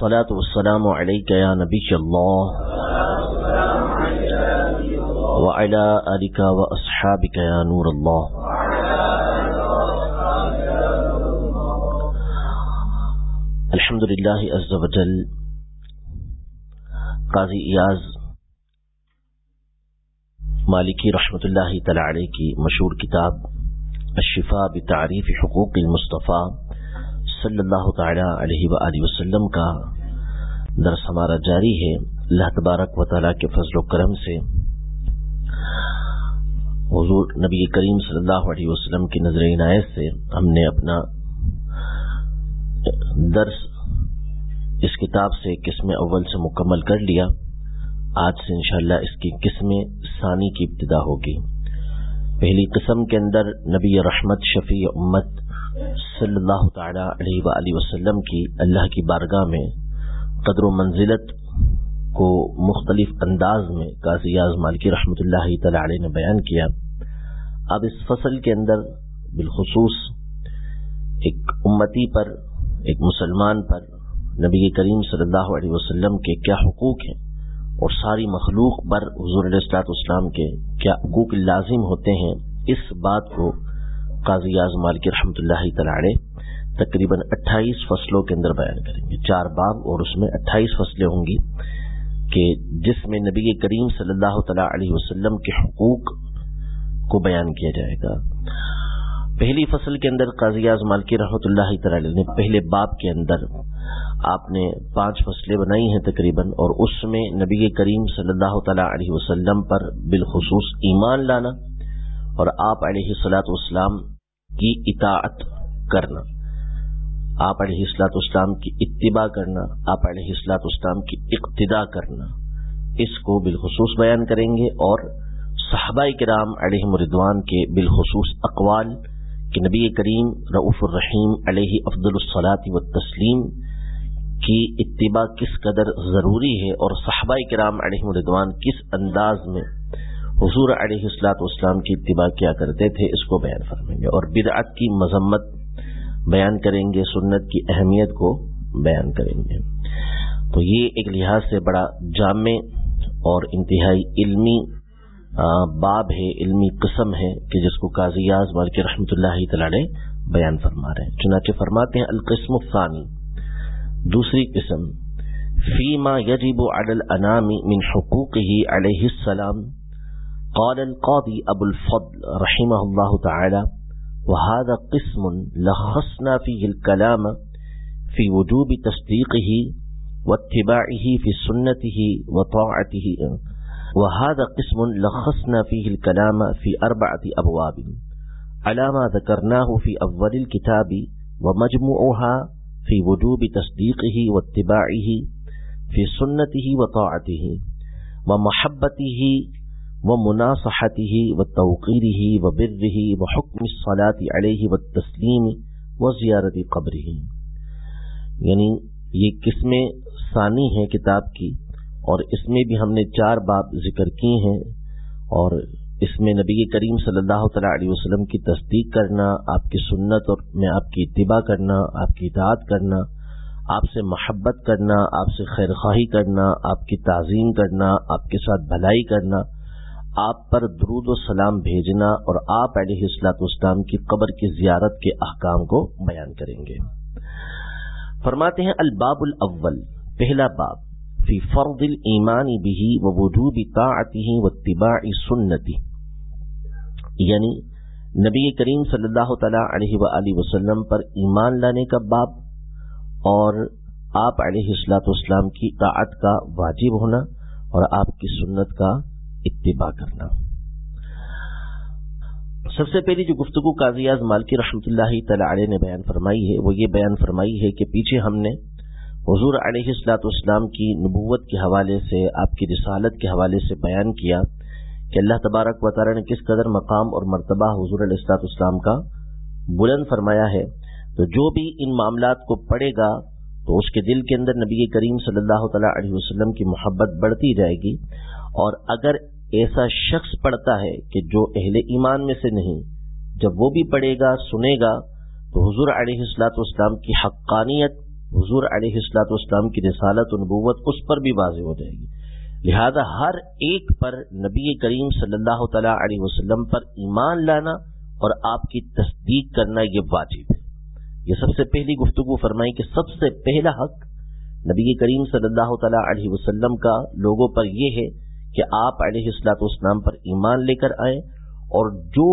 الصلاة والسلام عليك يا نبي الله. وعلى آلك وأصحابك يا نور الله. الحمد لله عز وجل. قاضی ایاز مالکی رحمۃ اللہ تعالی علیہ کی مشہور کتاب الشفاء بتعریف حقوق المصطفیٰ. صلی اللہ تعالی علیہ وآلہ وسلم کا درس ہمارا جاری ہے۔ اللہ تبارک و تعالیٰ کے فضل و کرم سے۔ حضور نبی کریم صلی اللہ علیہ وسلم کی نظر عنایت سے ہم نے اپنا درس اس کتاب سے قسم اول سے مکمل کر لیا۔ آج سے انشاءاللہ اس کی قسم ثانی کی ابتدا ہوگی۔ پہلی قسم کے اندر نبی رحمت شفیع امت صلی اللہ تعالی علیہ وآلہ وسلم کی اللہ کی بارگاہ میں قدر و منزلت کو مختلف انداز میں قاضی اعظم مالکی رحمۃ اللہ تعالی علیہ نے بیان کیا۔ اب اس فصل کے اندر بالخصوص ایک امتی پر، ایک مسلمان پر نبی کریم صلی اللہ علیہ وسلم کے کیا حقوق ہیں اور ساری مخلوق پر حضور علیہ اسلام کے کیا حقوق لازم ہوتے ہیں، اس بات کو قاضی اعظم مالک رحمۃ اللہ تعالی تقریباً اٹھائیس فصلوں کے اندر بیان کریں گے۔ چار باب اور اس میں اٹھائیس فصلیں ہوں گی کہ جس میں نبی کریم صلی اللہ تعالی علیہ وسلم کے حقوق کو بیان کیا جائے گا۔ پہلی فصل کے اندر قاضی اعظم کی رحمۃ اللہ تعالی نے پہلے باب کے اندر آپ نے پانچ فصلیں بنائی ہیں تقریباً اور اس میں نبی کریم صلی اللہ تعالی علیہ وسلم پر بالخصوص ایمان لانا اور آپ علیہ السلاۃ والسلام کی اطاعت کرنا، آپ علیہ السلاط اسلام کی اتباع کرنا، آپ علیہ السلاط اسلام کی اقتدا کرنا، اس کو بالخصوص بیان کریں گے اور صحابہ کرام علیہ مردوان کے بالخصوص اقوال کہ نبی کریم رعف الرحیم علیہ افضل الصلاط و تسلیم کی اتباع کس قدر ضروری ہے اور صحابہ کرام علیہ مردوان کس انداز میں حضور علیہ السلاط والسلام کی اتباع کیا کرتے تھے، اس کو بیان فرمائیں گے اور بدعت کی مذمت بیان کریں گے، سنت کی اہمیت کو بیان کریں گے۔ تو یہ ایک لحاظ سے بڑا جامع اور انتہائی علمی باب ہے، علمی قسم ہے کہ جس کو قاضی مالک رحمۃ اللہ تعالی بیان فرما رہے ہیں۔ چنانچہ فرماتے ہیں، القسم الثانی، دوسری قسم فیما یجب علی الانام من حقوقه علیہ السلام قال القاضی ابو الفضل رحمه الله تعالى، وهذا قسم لخصنا فيه الكلام في وجوب تصديقه واتباعه في سنته وطاعته. وهذا قسم لخصنا فيه الكلام في أربعة أبواب. على ما ذكرناه في أول الكتاب، ومجموعها في وجوب تصديقه واتباعه في سنته وطاعته، ومحبته و ومناصحته وتوقيره وبره وحكم الصلاة عليه والتسليم وزيارة قبره. یعنی یہ قسمیں ثانی ہیں کتاب کی اور اس میں بھی ہم نے چار باب ذکر کی ہیں اور اس میں نبی کریم صلی اللہ تعالیٰ علیہ وسلم کی تصدیق کرنا، آپ کی سنت اور میں آپ کی اتباع کرنا، آپ کی اطاعت کرنا، آپ سے محبت کرنا، آپ سے خیر خواہی کرنا، آپ کی تعظیم کرنا، آپ کے ساتھ بھلائی کرنا آپ پر درود و سلام بھیجنا اور آپ علیہ السلاط اسلام کی قبر کی زیارت کے احکام کو بیان کریں گے۔ فرماتے ہیں، الباب الاول، پہلا باب، فی فرض الایمان به ووجوب طاعته واتباع سنتی یعنی نبی کریم صلی اللہ تعالی علیہ وآلہ وسلم پر ایمان لانے کا باب اور آپ علیہ السلاۃ والسلام کی طاعت کا واجب ہونا اور آپ کی سنت کا اتباع کرنا۔ سب سے پہلی جو گفتگو قاضی مالکی رحمۃ اللہ تعالی علیہ نے بیان فرمائی ہے، وہ یہ بیان فرمائی ہے کہ پیچھے ہم نے حضور علیہ السلاط اسلام کی نبوت کے حوالے سے، آپ کی رسالت کے حوالے سے بیان کیا کہ اللہ تبارک و تعالیٰ نے کس قدر مقام اور مرتبہ حضور علیہ السلاط اسلام کا بلند فرمایا ہے۔ تو جو بھی ان معاملات کو پڑھے گا، تو اس کے دل کے اندر نبی کریم صلی اللہ تعالیٰ علیہ وسلم کی محبت بڑھتی جائے گی۔ اور اگر ایسا شخص پڑھتا ہے کہ جو اہل ایمان میں سے نہیں، جب وہ بھی پڑھے گا، سنے گا، تو حضور علیہ السلاط اسلام کی حقانیت، حضور علیہ السلاط اسلام کی رسالت و نبوت اس پر بھی واضح ہو جائے گی۔ لہذا ہر ایک پر نبی کریم صلی اللہ تعالی علیہ وسلم پر ایمان لانا اور آپ کی تصدیق کرنا یہ واجب ہے۔ یہ سب سے پہلی گفتگو فرمائی کہ سب سے پہلا حق نبی کریم صلی اللہ تعالی علیہ وسلم کا لوگوں پر یہ ہے کہ آپ علیہ السلاط اسلام پر ایمان لے کر آئیں اور جو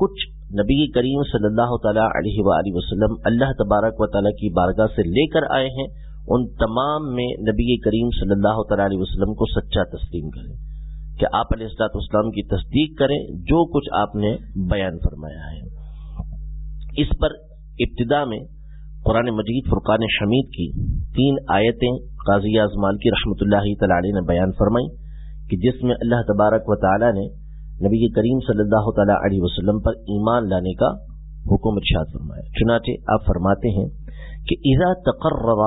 کچھ نبی کریم صلی اللہ تعالیٰ علیہ وآلہ وسلم اللہ تبارک و تعالیٰ کی بارگاہ سے لے کر آئے ہیں، ان تمام میں نبی کریم صلی اللہ تعالیٰ علیہ وسلم کو سچا تسلیم کریں، کہ آپ علیہ السلاط اسلام کی تصدیق کریں، جو کچھ آپ نے بیان فرمایا ہے۔ اس پر ابتدا میں قرآن مجید فرقان شمید کی تین آیتیں قاضی اعظمال کی رحمۃ اللہ تعالی نے بیان فرمائی کہ جس میں اللہ تبارک و تعالیٰ نے نبی کریم صلی اللہ تعالی علیہ وسلم پر ایمان لانے کا حکم ارشاد فرمایا۔ چنانچہ آپ فرماتے ہیں کہ اذا تقرر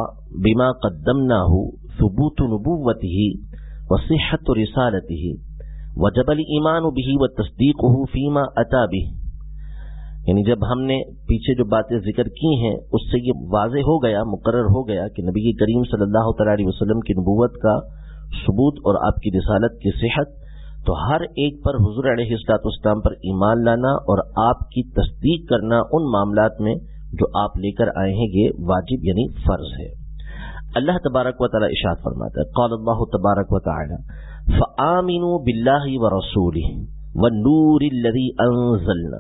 بما قدمناه ثبوت نبوته وصحت رسالته وجب الايمان به وتصديقه فيما اتى به۔ یعنی جب ہم نے پیچھے جو باتیں ذکر کی ہیں، اس سے یہ واضح ہو گیا، مقرر ہو گیا کہ نبی کریم صلی اللہ تعالی علیہ وسلم کی نبوت کا ثبوت اور آپ کی رسالت کی صحت، تو ہر ایک پر حضور علیہ السلاط اسلام پر ایمان لانا اور آپ کی تصدیق کرنا ان معاملات میں جو آپ لے کر آئے ہیں، یہ واجب یعنی فرض ہے۔ اللہ تبارک و تعالیٰ اشاد فرماتا ہے، قال اللہ تبارک و تعالیٰ، فآمنوا باللہ و رسول و نور انزلنا۔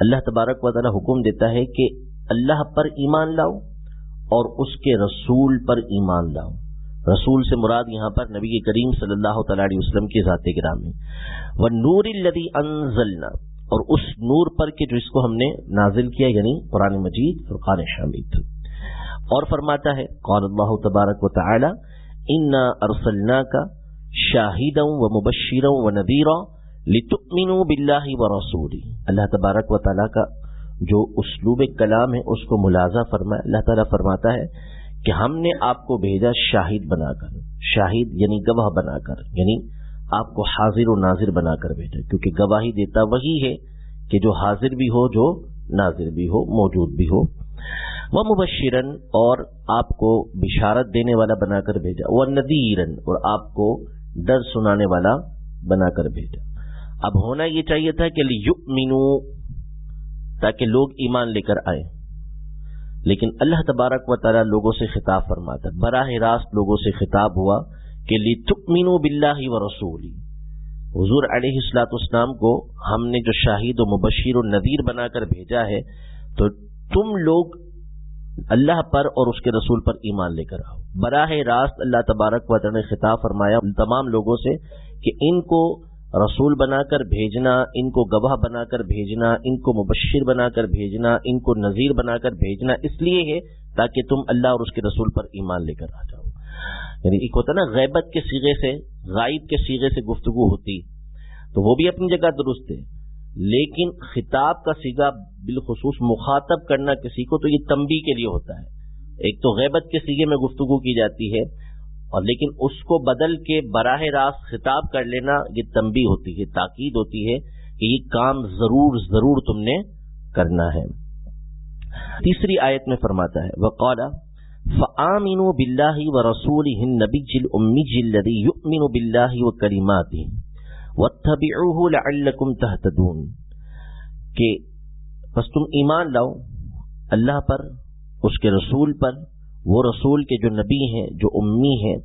اللہ تبارک و تعالیٰ حکم دیتا ہے کہ اللہ پر ایمان لاؤ اور اس کے رسول پر ایمان لاؤ۔ رسول سے مراد یہاں پر نبی کریم صلی اللہ تعالی علیہ وسلم کی ذات گرام وہ نور الدی انزلنا اور اس نور پر کے جو اس کو ہم نے نازل کیا یعنی قرآن مجید، فرقان شامد اور فرماتا ہے، قال اللہ تبارک و تعالی، انا ارسلنا کا شاہدوں و مبشروں و نذیروں لتؤمنوا باللہ و رسولی اللہ تبارک و تعالی کا جو اسلوب کلام ہے، اس کو ملازہ فرمایا، اللہ تعالیٰ فرماتا ہے کہ ہم نے آپ کو بھیجا شاہد بنا کر، شاہد یعنی گواہ بنا کر یعنی آپ کو حاضر و ناظر بنا کر بھیجا، کیونکہ گواہی دیتا وہی ہے کہ جو حاضر بھی ہو، جو ناظر بھی ہو، موجود بھی ہو۔ وہ مبشرن اور آپ کو بشارت دینے والا بنا کر بھیجا۔ وہ ندیرن اور آپ کو ڈر سنانے والا بنا کر بھیجا۔ اب ہونا یہ چاہیے تھا کہ مینو تاکہ لوگ ایمان لے کر آئے لیکن اللہ تبارک و تعالیٰ لوگوں سے خطاب فرماتا براہ راست لوگوں سے خطاب ہوا کہ لی تکمین بلّہ و رسولی حضور علیہ السلاط اسلام کو ہم نے جو شاہد و مبشیر و نذیر بنا کر بھیجا ہے، تو تم لوگ اللہ پر اور اس کے رسول پر ایمان لے کر آؤ۔ براہ راست اللہ تبارک و تعالیٰ نے خطاب فرمایا تمام لوگوں سے کہ ان کو رسول بنا کر بھیجنا، ان کو گواہ بنا کر بھیجنا، ان کو مبشر بنا کر بھیجنا، ان کو نذیر بنا کر بھیجنا، اس لیے ہے تاکہ تم اللہ اور اس کے رسول پر ایمان لے کر آ جاؤ۔ یعنی ایک ہوتا نا، غیبت کے سیغے سے، غائب کے سیغے سے گفتگو ہوتی، تو وہ بھی اپنی جگہ درست ہے۔ لیکن خطاب کا سیگا بالخصوص مخاطب کرنا کسی کو تو یہ تمبی کے لیے ہوتا ہے۔ ایک تو غیبت کے سیگے میں گفتگو کی جاتی ہے اور لیکن اس کو بدل کے براہ راست خطاب کر لینا یہ تمبی ہوتی ہے، تاکید ہوتی ہے کہ یہ کام ضرور ضرور تم نے کرنا ہے۔ تیسری آیت میں فرماتا ہے وہ قولا فعامین و بلّہ و رسول نبی جل امی جلدی یؤمن بلّہ و کریمات وَاتَّبِعُوهُ تَحْتَدُونَ کہ بس تم ایمان لاؤ، اللہ پر، اس کے رسول پر وہ رسول کے جو نبی ہیں، جو امی ہیں،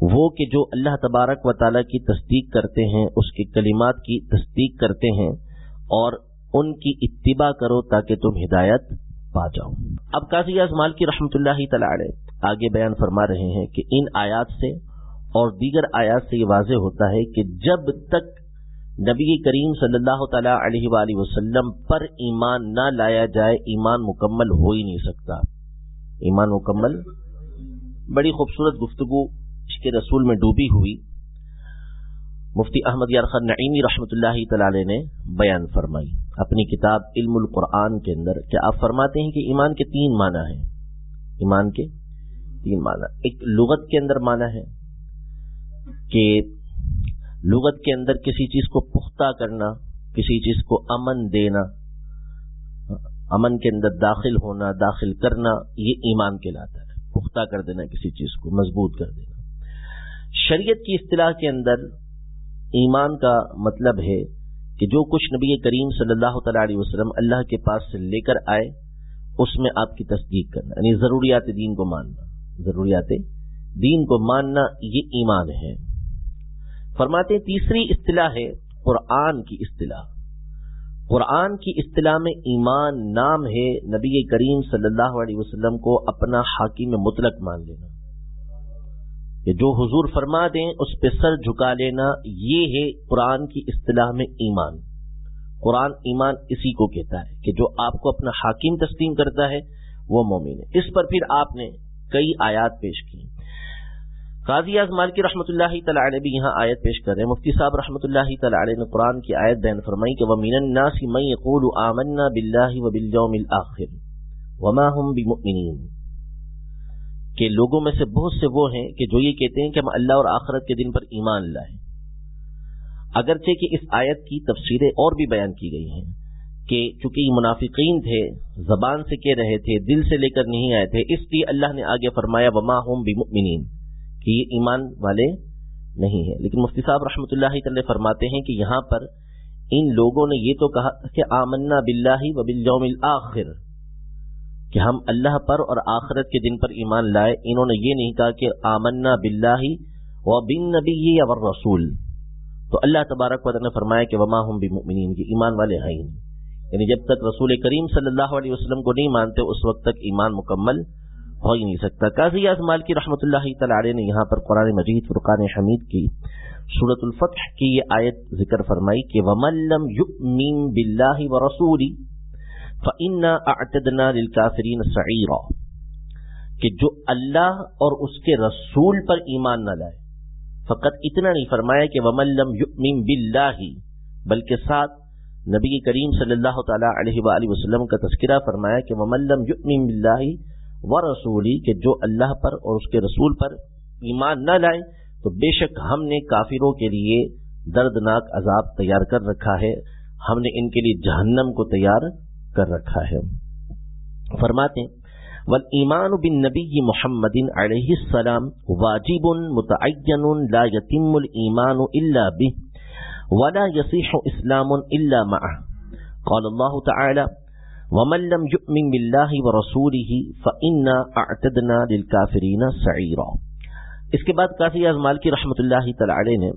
وہ کہ جو اللہ تبارک و تعالیٰ کی تصدیق کرتے ہیں، اس کے کلمات کی تصدیق کرتے ہیں اور ان کی اتباع کرو تاکہ تم ہدایت پا جاؤ۔ اب قاضی اعظمال کی رحمت اللہ تعالی آگے بیان فرما رہے ہیں کہ ان آیات سے اور دیگر آیات سے یہ واضح ہوتا ہے کہ جب تک نبی کریم صلی اللہ تعالی علیہ وآلہ وسلم پر ایمان نہ لایا جائے، ایمان مکمل ہو ہی نہیں سکتا۔ ایمان مکمل، بڑی خوبصورت گفتگو اس کے رسول میں ڈوبی ہوئی۔ مفتی احمد یارخان نعیمی رحمۃ اللہ تعالی نے بیان فرمائی اپنی کتاب علم القرآن کے اندر کیا آپ فرماتے ہیں کہ ایمان کے تین معنی ہیں۔ ایمان کے تین معنی۔ ایک لغت کے اندر معنی ہے کہ لغت کے اندر کسی چیز کو پختہ کرنا، کسی چیز کو امن دینا امن کے اندر داخل ہونا، داخل کرنا، یہ ایمان کہلاتا ہے۔ پختہ کر دینا کسی چیز کو، مضبوط کر دینا۔ شریعت کی اصطلاح کے اندر ایمان کا مطلب ہے کہ جو کچھ نبی کریم صلی اللہ تعالی علیہ وسلم اللہ کے پاس سے لے کر آئے، اس میں آپ کی تصدیق کرنا یعنی ضروریات دین کو ماننا۔ ضروریات دین کو ماننا، یہ ایمان ہے۔ فرماتے تیسری اصطلاح ہے قرآن کی اصطلاح۔ قرآن کی اصطلاح میں ایمان نام ہے، نبی کریم صلی اللہ علیہ وسلم کو اپنا حاکم مطلق مان لینا۔ کہ جو حضور فرما دیں، اس پہ سر جھکا لینا، یہ ہے قرآن کی اصطلاح میں ایمان۔ قرآن ایمان اسی کو کہتا ہے کہ جو آپ کو اپنا حاکم تسلیم کرتا ہے، وہ مومن ہے۔ اس پر پھر آپ نے کئی آیات پیش کی قاضی اعظمال کی رحمۃ اللہ تعالی بھی یہاں آیت پیش کر رہے ہیں۔ مفتی صاحب رحمۃ اللہ تعالی نے قرآن کی آیت بیان فرمائی کہ ومین الناس من يقول آمنا بالله وباليوم الاخر وما هم بمؤمنين۔ کہ لوگوں میں سے بہت سے وہ ہیں کہ جو یہ کہتے ہیں کہ ہم اللہ اور آخرت کے دن پر ایمان لائیں اگرچہ کہ اس آیت کی تفسیریں اور بھی بیان کی گئی ہیں کہ چونکہ یہ منافقین تھے، زبان سے کہہ رہے تھے، دل سے لے کر نہیں آئے تھے، اس لیے اللہ نے آگے فرمایا وما ہم بمؤمنین کہ یہ ایمان والے نہیں ہیں۔ لیکن مفتی صاحب رحمۃ اللہ تعالی فرماتے ہیں کہ یہاں پر ان لوگوں نے یہ تو کہا کہ آمنا بلّہ و بلوم الآخر کہ ہم اللہ پر اور آخرت کے دن پر ایمان لائے۔ انہوں نے یہ نہیں کہا کہ آمنا بلّہ و بن نبی اور رسول تو اللہ تبارک و نے فرمایا کہ وما ہم بمؤمنین کی ایمان والے ہیں۔ یعنی جب تک رسول کریم صلی اللہ علیہ وسلم کو نہیں مانتے، اس وقت تک ایمان مکمل ہو ہی نہیں سکتا۔ قاضی اعظمال کی رحمۃ اللہ تعالی نے یہاں پر قرآن مجید، فرقان حمید کی صورت الفتح کی یہ آیت ذکر فرمائی کہ وملم یؤمن باللہ ورسولی فإنا اعتدنا للکافرین سعیرا کہ جو اللہ اور اس کے رسول پر ایمان نہ لائے۔ فقط اتنا نہیں فرمایا کہ وملم یؤمن باللہ بلکہ ساتھ نبی کریم صلی اللہ تعالی علیہ وآلہ وسلم کا تذکرہ فرمایا کہ وملم یؤمن باللہ و رسولی کہ جو اللہ پر اور اس کے رسول پر ایمان نہ لائے، تو بے شک ہم نے کافروں کے لیے دردناک عذاب تیار کر رکھا ہے۔ ہم نے ان کے لیے جہنم کو تیار کر رکھا ہے۔ فرماتے والایمان بالنبی محمد علیہ السلام واجب متعین لا يتم الایمان الا به ولا يصح اسلام الا معه۔ قال الله تعالى ومن لم يؤمن بالله ورسوله فإنا اعتدنا للكافرين سعيرا۔ اس کے بعد قاضی اعظمال کی رحمت اللہ تعالی نے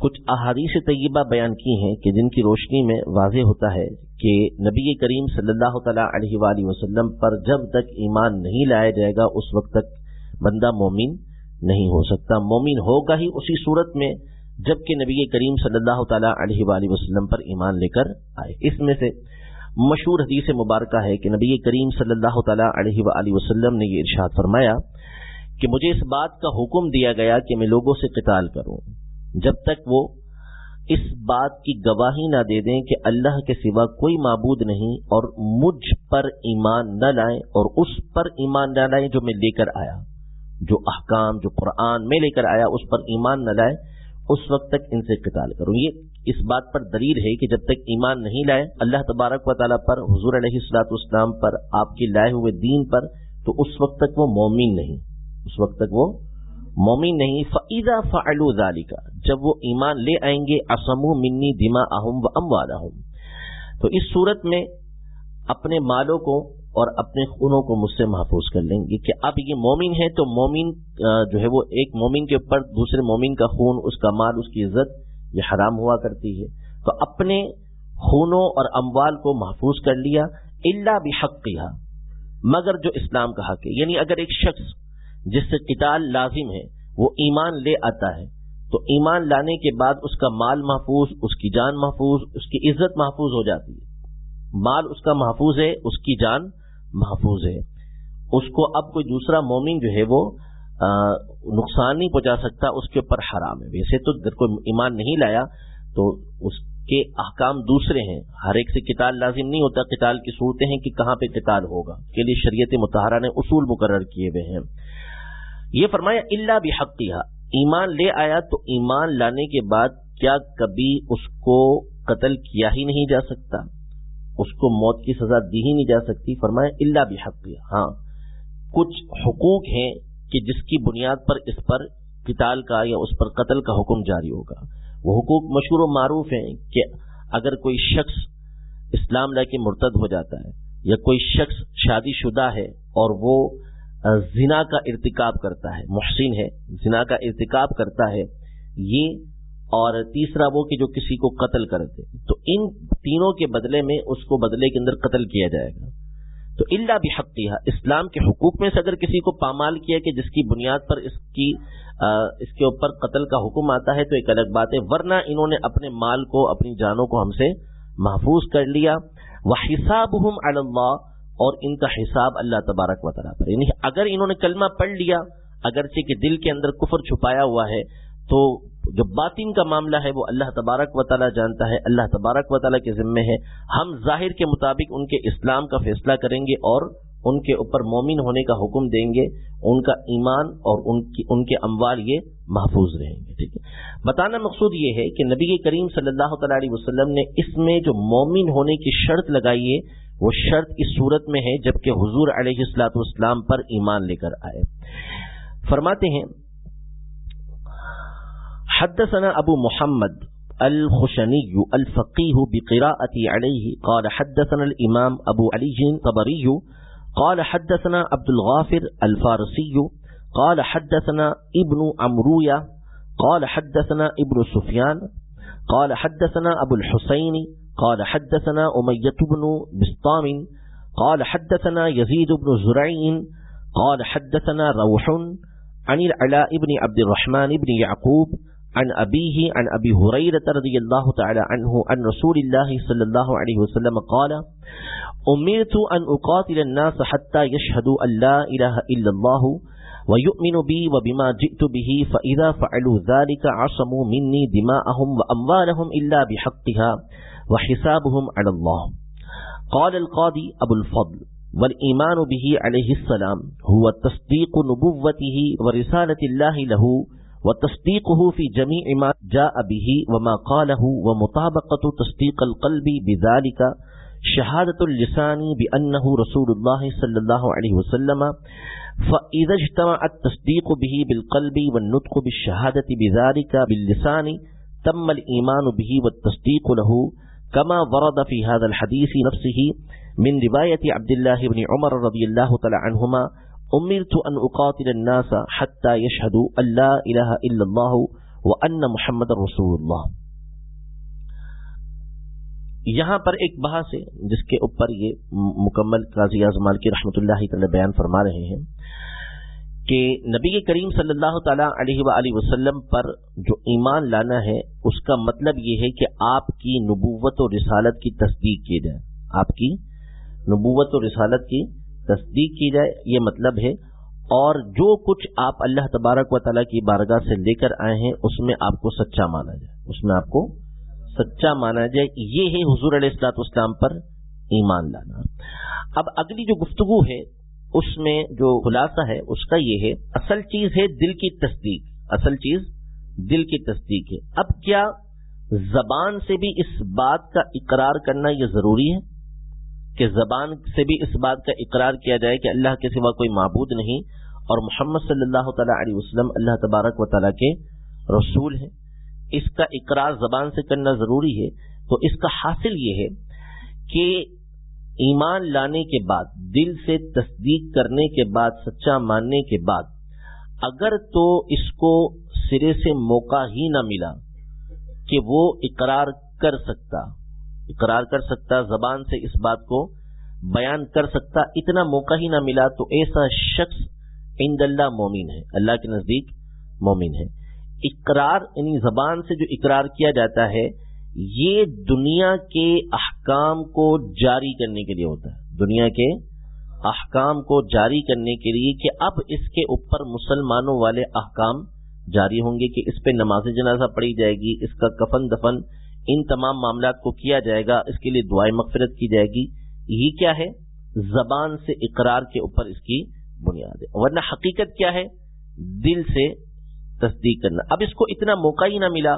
کچھ احادیث طیبہ بیان کی ہیں کہ جن کی روشنی میں واضح ہوتا ہے کہ نبی کریم صلی اللہ تعالی علیہ وآلہ وسلم پر جب تک ایمان نہیں لایا جائے گا، اس وقت تک بندہ مومن نہیں ہو سکتا۔ مومن ہوگا ہی اسی صورت میں جبکہ نبی کریم صلی اللہ تعالی علیہ وآلہ وسلم پر ایمان لے کر آئے۔ اس میں سے مشہور حدیث مبارکہ ہے کہ نبی کریم صلی اللہ تعالیٰ علیہ وآلہ وسلم نے یہ ارشاد فرمایا کہ مجھے اس بات کا حکم دیا گیا کہ میں لوگوں سے قتال کروں۔ جب تک وہ اس بات کی گواہی نہ دے دیں کہ اللہ کے سوا کوئی معبود نہیں اور مجھ پر ایمان نہ لائیں اور اس پر ایمان نہ لائیں جو میں لے کر آیا، جو احکام، جو قرآن میں لے کر آیا، اس پر ایمان نہ لائے اس وقت تک ان سے قتال کروں۔ یہ اس بات پر دلیل ہے کہ جب تک ایمان نہیں لائے، اللہ تبارک و تعالیٰ پر، حضور علیہ السلاط اسلام پر، آپ کے لائے ہوئے دین پر، تو اس وقت تک وہ مومن نہیں۔ اس وقت تک وہ مومن نہیں۔ فعیدہ فعلو ذالی کا جب وہ ایمان لے آئیں گے اسم منی دما اہم و ام تو اس صورت میں اپنے مالوں کو اور اپنے خونوں کو مجھ سے محفوظ کر لیں گے کہ اب یہ مومن ہے تو مومن جو ہے وہ ایک مومن کے اوپر، دوسرے مومن کا خون، اس کا مال، اس کی عزت یہ حرام ہوا کرتی ہے، تو اپنے خونوں اور اموال کو محفوظ کر لیا اللہ بھی حق کیا مگر جو اسلام کا حق ہے۔ یعنی اگر ایک شخص جس سے قتال لازم ہے، وہ ایمان لے آتا ہے، تو ایمان لانے کے بعد اس کا مال محفوظ، اس کی جان محفوظ، اس کی عزت محفوظ ہو جاتی ہے۔ مال اس کا محفوظ ہے، اس کی جان محفوظ ہے۔ اس کو اب کوئی دوسرا مومن جو ہے، وہ نقصان نہیں پہنچا سکتا، اس کے اوپر حرام ہے۔ ویسے تو کوئی ایمان نہیں لایا، تو اس کے احکام دوسرے ہیں۔ ہر ایک سے کتاب لازم نہیں ہوتا کتاب کی صورتیں ہیں کہ کہاں پہ کتاب ہوگا۔ کے لیے شریعت متحرہ نے اصول مقرر کیے ہوئے ہیں۔ یہ فرمایا اللہ بھی حق ایمان لے آیا تو ایمان لانے کے بعد کیا کبھی اس کو قتل کیا ہی نہیں جا سکتا؟ اس کو موت کی سزا دی ہی نہیں جا سکتی۔ فرمایا اللہ بھی حق ہاں کچھ حقوق ہیں کہ جس کی بنیاد پر اس پر قتال کا یا اس پر قتل کا حکم جاری ہوگا۔ وہ حقوق مشہور و معروف ہیں کہ اگر کوئی شخص اسلام لا کے مرتد ہو جاتا ہے یا کوئی شخص شادی شدہ ہے اور وہ زنا کا ارتکاب کرتا ہے، محسن ہے، زنا کا ارتکاب کرتا ہے، یہ اور تیسرا وہ کہ جو کسی کو قتل کرتے، تو ان تینوں کے بدلے میں اس کو بدلے کے اندر قتل کیا جائے گا۔ تو اللہ بھی اسلام کے حقوق میں سے اگر کسی کو پامال کیا کہ جس کی بنیاد پر اس کی اس کے اوپر قتل کا حکم آتا ہے تو ایک الگ بات ہے، ورنہ انہوں نے اپنے مال کو، اپنی جانوں کو ہم سے محفوظ کر لیا۔ وہ حساب اللہ اور ان کا حساب اللہ تبارک و تعالیٰ پر یعنی اگر انہوں نے کلمہ پڑھ لیا، اگرچہ کہ دل کے اندر کفر چھپایا ہوا ہے، تو جو باطن کا معاملہ ہے وہ اللہ تبارک و تعالیٰ جانتا ہے، اللہ تبارک و تعالیٰ کے ذمے ہے۔ ہم ظاہر کے مطابق ان کے اسلام کا فیصلہ کریں گے اور ان کے اوپر مومن ہونے کا حکم دیں گے۔ ان کا ایمان اور ان کی، ان کے اموال یہ محفوظ رہیں گے، ٹھیک ہے؟ بتانا مقصود یہ ہے کہ نبی کریم صلی اللہ تعالی علیہ وسلم نے اس میں جو مومن ہونے کی شرط لگائی ہے، وہ شرط اس صورت میں ہے جبکہ حضور علیہ السلاط اسلام پر ایمان لے کر آئے۔ فرماتے ہیں حدثنا أبو محمد الخشني الفقيه بقراءة عليه قال حدثنا الإمام أبو علي طبري قال حدثنا عبد الغافر الفارسي قال حدثنا ابن عمروية قال حدثنا ابن سفيان قال حدثنا أبو الحسين قال حدثنا أمية بن بسطام قال حدثنا يزيد بن زرعين قال حدثنا روح عن العلاء بن عبد الرحمن بن يعقوب عن أبيه، عن أبي هريرة رضي الله تعالى عنه عن رسول الله صلى الله عليه وسلم قال، أمرت أن أقاتل الناس حتى يشهدوا أن لا إله إلا الله ويؤمن بي وبما جئت به، فإذا فعلوا ذلك عصموا مني دماءهم وأموالهم إلا بحقها وحسابهم على الله. قال القاضي أبو الفضل، والإيمان به عليه السلام هو تصديق نبوته ورسالة الله له و وتصديقه في جميع ما جاء به وما قاله ومطابقة تصديق القلب بذلك، شهادة اللسان بأنه رسول الله صلى الله عليه وسلم، فإذا اجتمع التصديق به بالقلب والنطق بالشهادة بذلك باللسان، تم الإيمان به والتصديق له، كما ورد في هذا الحديث نفسه من رواية عبد الله بن عمر رضي الله تعالى عنهما امرت ان اقاتل الناس حتى يشهدوا ان لا اله الا الله وان محمد رسول اللہ یہاں پر ایک بحث ہے جس کے اوپر یہ مکمل قاضی اعظمال کی رحمۃ اللہ تعالی بیان فرما رہے ہیں کہ نبی کریم صلی اللہ تعالی علیہ وآلہ وسلم پر جو ایمان لانا ہے، اس کا مطلب یہ ہے کہ آپ کی نبوت و رسالت کی تصدیق کی جائے آپ کی نبوت و رسالت کی تصدیق کی جائے، یہ مطلب ہے۔ اور جو کچھ آپ اللہ تبارک و تعالیٰ کی بارگاہ سے لے کر آئے ہیں، اس میں آپ کو سچا مانا جائے۔ اس میں آپ کو سچا مانا جائے۔ یہ ہے حضور علیہ السلاط اسلام پر ایمان لانا۔ اب اگلی جو گفتگو ہے، اس میں جو خلاصہ ہے، اس کا یہ ہے، اصل چیز ہے دل کی تصدیق۔ اصل چیز دل کی تصدیق ہے۔ اب کیا زبان سے بھی اس بات کا اقرار کرنا یہ ضروری ہے؟ کہ زبان سے بھی اس بات کا اقرار کیا جائے کہ اللہ کے سوا کوئی معبود نہیں اور محمد صلی اللہ تعالیٰ علیہ وسلم اللہ تبارک و تعالیٰ کے رسول ہیں۔ اس کا اقرار زبان سے کرنا ضروری ہے۔ تو اس کا حاصل یہ ہے کہ ایمان لانے کے بعد، دل سے تصدیق کرنے کے بعد، سچا ماننے کے بعد، اگر تو اس کو سرے سے موقع ہی نہ ملا کہ وہ اقرار کر سکتا۔ اقرار کر سکتا، زبان سے اس بات کو بیان کر سکتا، اتنا موقع ہی نہ ملا تو ایسا شخص عند اللہ مومن ہے، اللہ کے نزدیک مومن ہے۔ اقرار یعنی زبان سے جو اقرار کیا جاتا ہے، یہ دنیا کے احکام کو جاری کرنے کے لیے ہوتا ہے۔ دنیا کے احکام کو جاری کرنے کے لیے کہ اب اس کے اوپر مسلمانوں والے احکام جاری ہوں گے کہ اس پہ نماز جنازہ پڑھی جائے گی، اس کا کفن دفن ان تمام معاملات کو کیا جائے گا، اس کے لیے دعائیں مغفرت کی جائے گی۔ یہ کیا ہے؟ زبان سے اقرار کے اوپر اس کی بنیاد ہے۔ ورنہ حقیقت کیا ہے؟ دل سے تصدیق کرنا۔ اب اس کو اتنا موقع ہی نہ ملا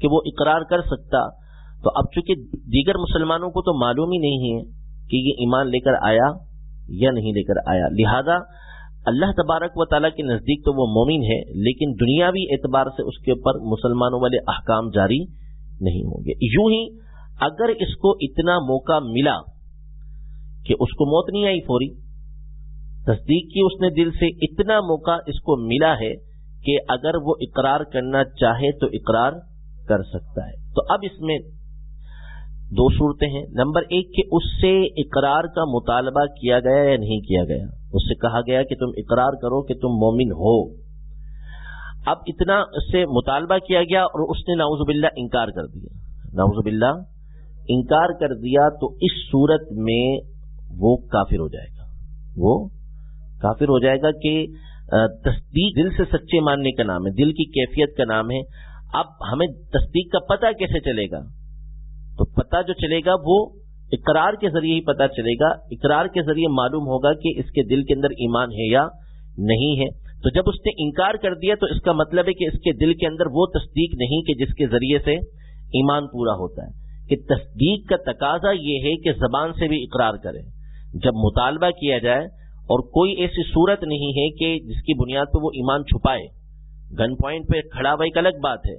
کہ وہ اقرار کر سکتا، تو اب چونکہ دیگر مسلمانوں کو تو معلوم ہی نہیں ہے کہ یہ ایمان لے کر آیا یا نہیں لے کر آیا۔ لہذا اللہ تبارک و تعالیٰ کے نزدیک تو وہ مومن ہے، لیکن دنیاوی اعتبار سے اس کے اوپر مسلمانوں والے احکام جاری نہیں ہوں گے۔ یوں ہی اگر اس کو اتنا موقع ملا کہ اس کو موت نہیں آئی فوری، تصدیق کی اس نے دل سے اتنا موقع اس کو ملا ہے کہ اگر وہ اقرار کرنا چاہے تو اقرار کر سکتا ہے۔ تو اب اس میں دو صورتیں ہیں۔ نمبر ایک کہ اس سے اقرار کا مطالبہ کیا گیا یا نہیں کیا گیا؟ اس سے کہا گیا کہ تم اقرار کرو کہ تم مومن ہو۔ اب اتنا اس سے مطالبہ کیا گیا اور اس نے ناؤز باللہ انکار کر دیا۔ ناؤز باللہ انکار کر دیا تو اس صورت میں وہ کافر ہو جائے گا۔ وہ کافر ہو جائے گا کہ تصدیق دل سے سچے ماننے کا نام ہے، دل کی کیفیت کا نام ہے۔ اب ہمیں تصدیق کا پتہ کیسے چلے گا؟ تو پتا جو چلے گا وہ اقرار کے ذریعے ہی پتا چلے گا۔ اقرار کے ذریعے معلوم ہوگا کہ اس کے دل کے اندر ایمان ہے یا نہیں ہے۔ تو جب اس نے انکار کر دیا تو اس کا مطلب ہے کہ اس کے دل کے اندر وہ تصدیق نہیں کہ جس کے ذریعے سے ایمان پورا ہوتا ہے، کہ تصدیق کا تقاضا یہ ہے کہ زبان سے بھی اقرار کرے۔ جب مطالبہ کیا جائے اور کوئی ایسی صورت نہیں ہے کہ جس کی بنیاد پہ وہ ایمان چھپائے گن پوائنٹ پہ کھڑا ہوا ایک الگ بات ہے۔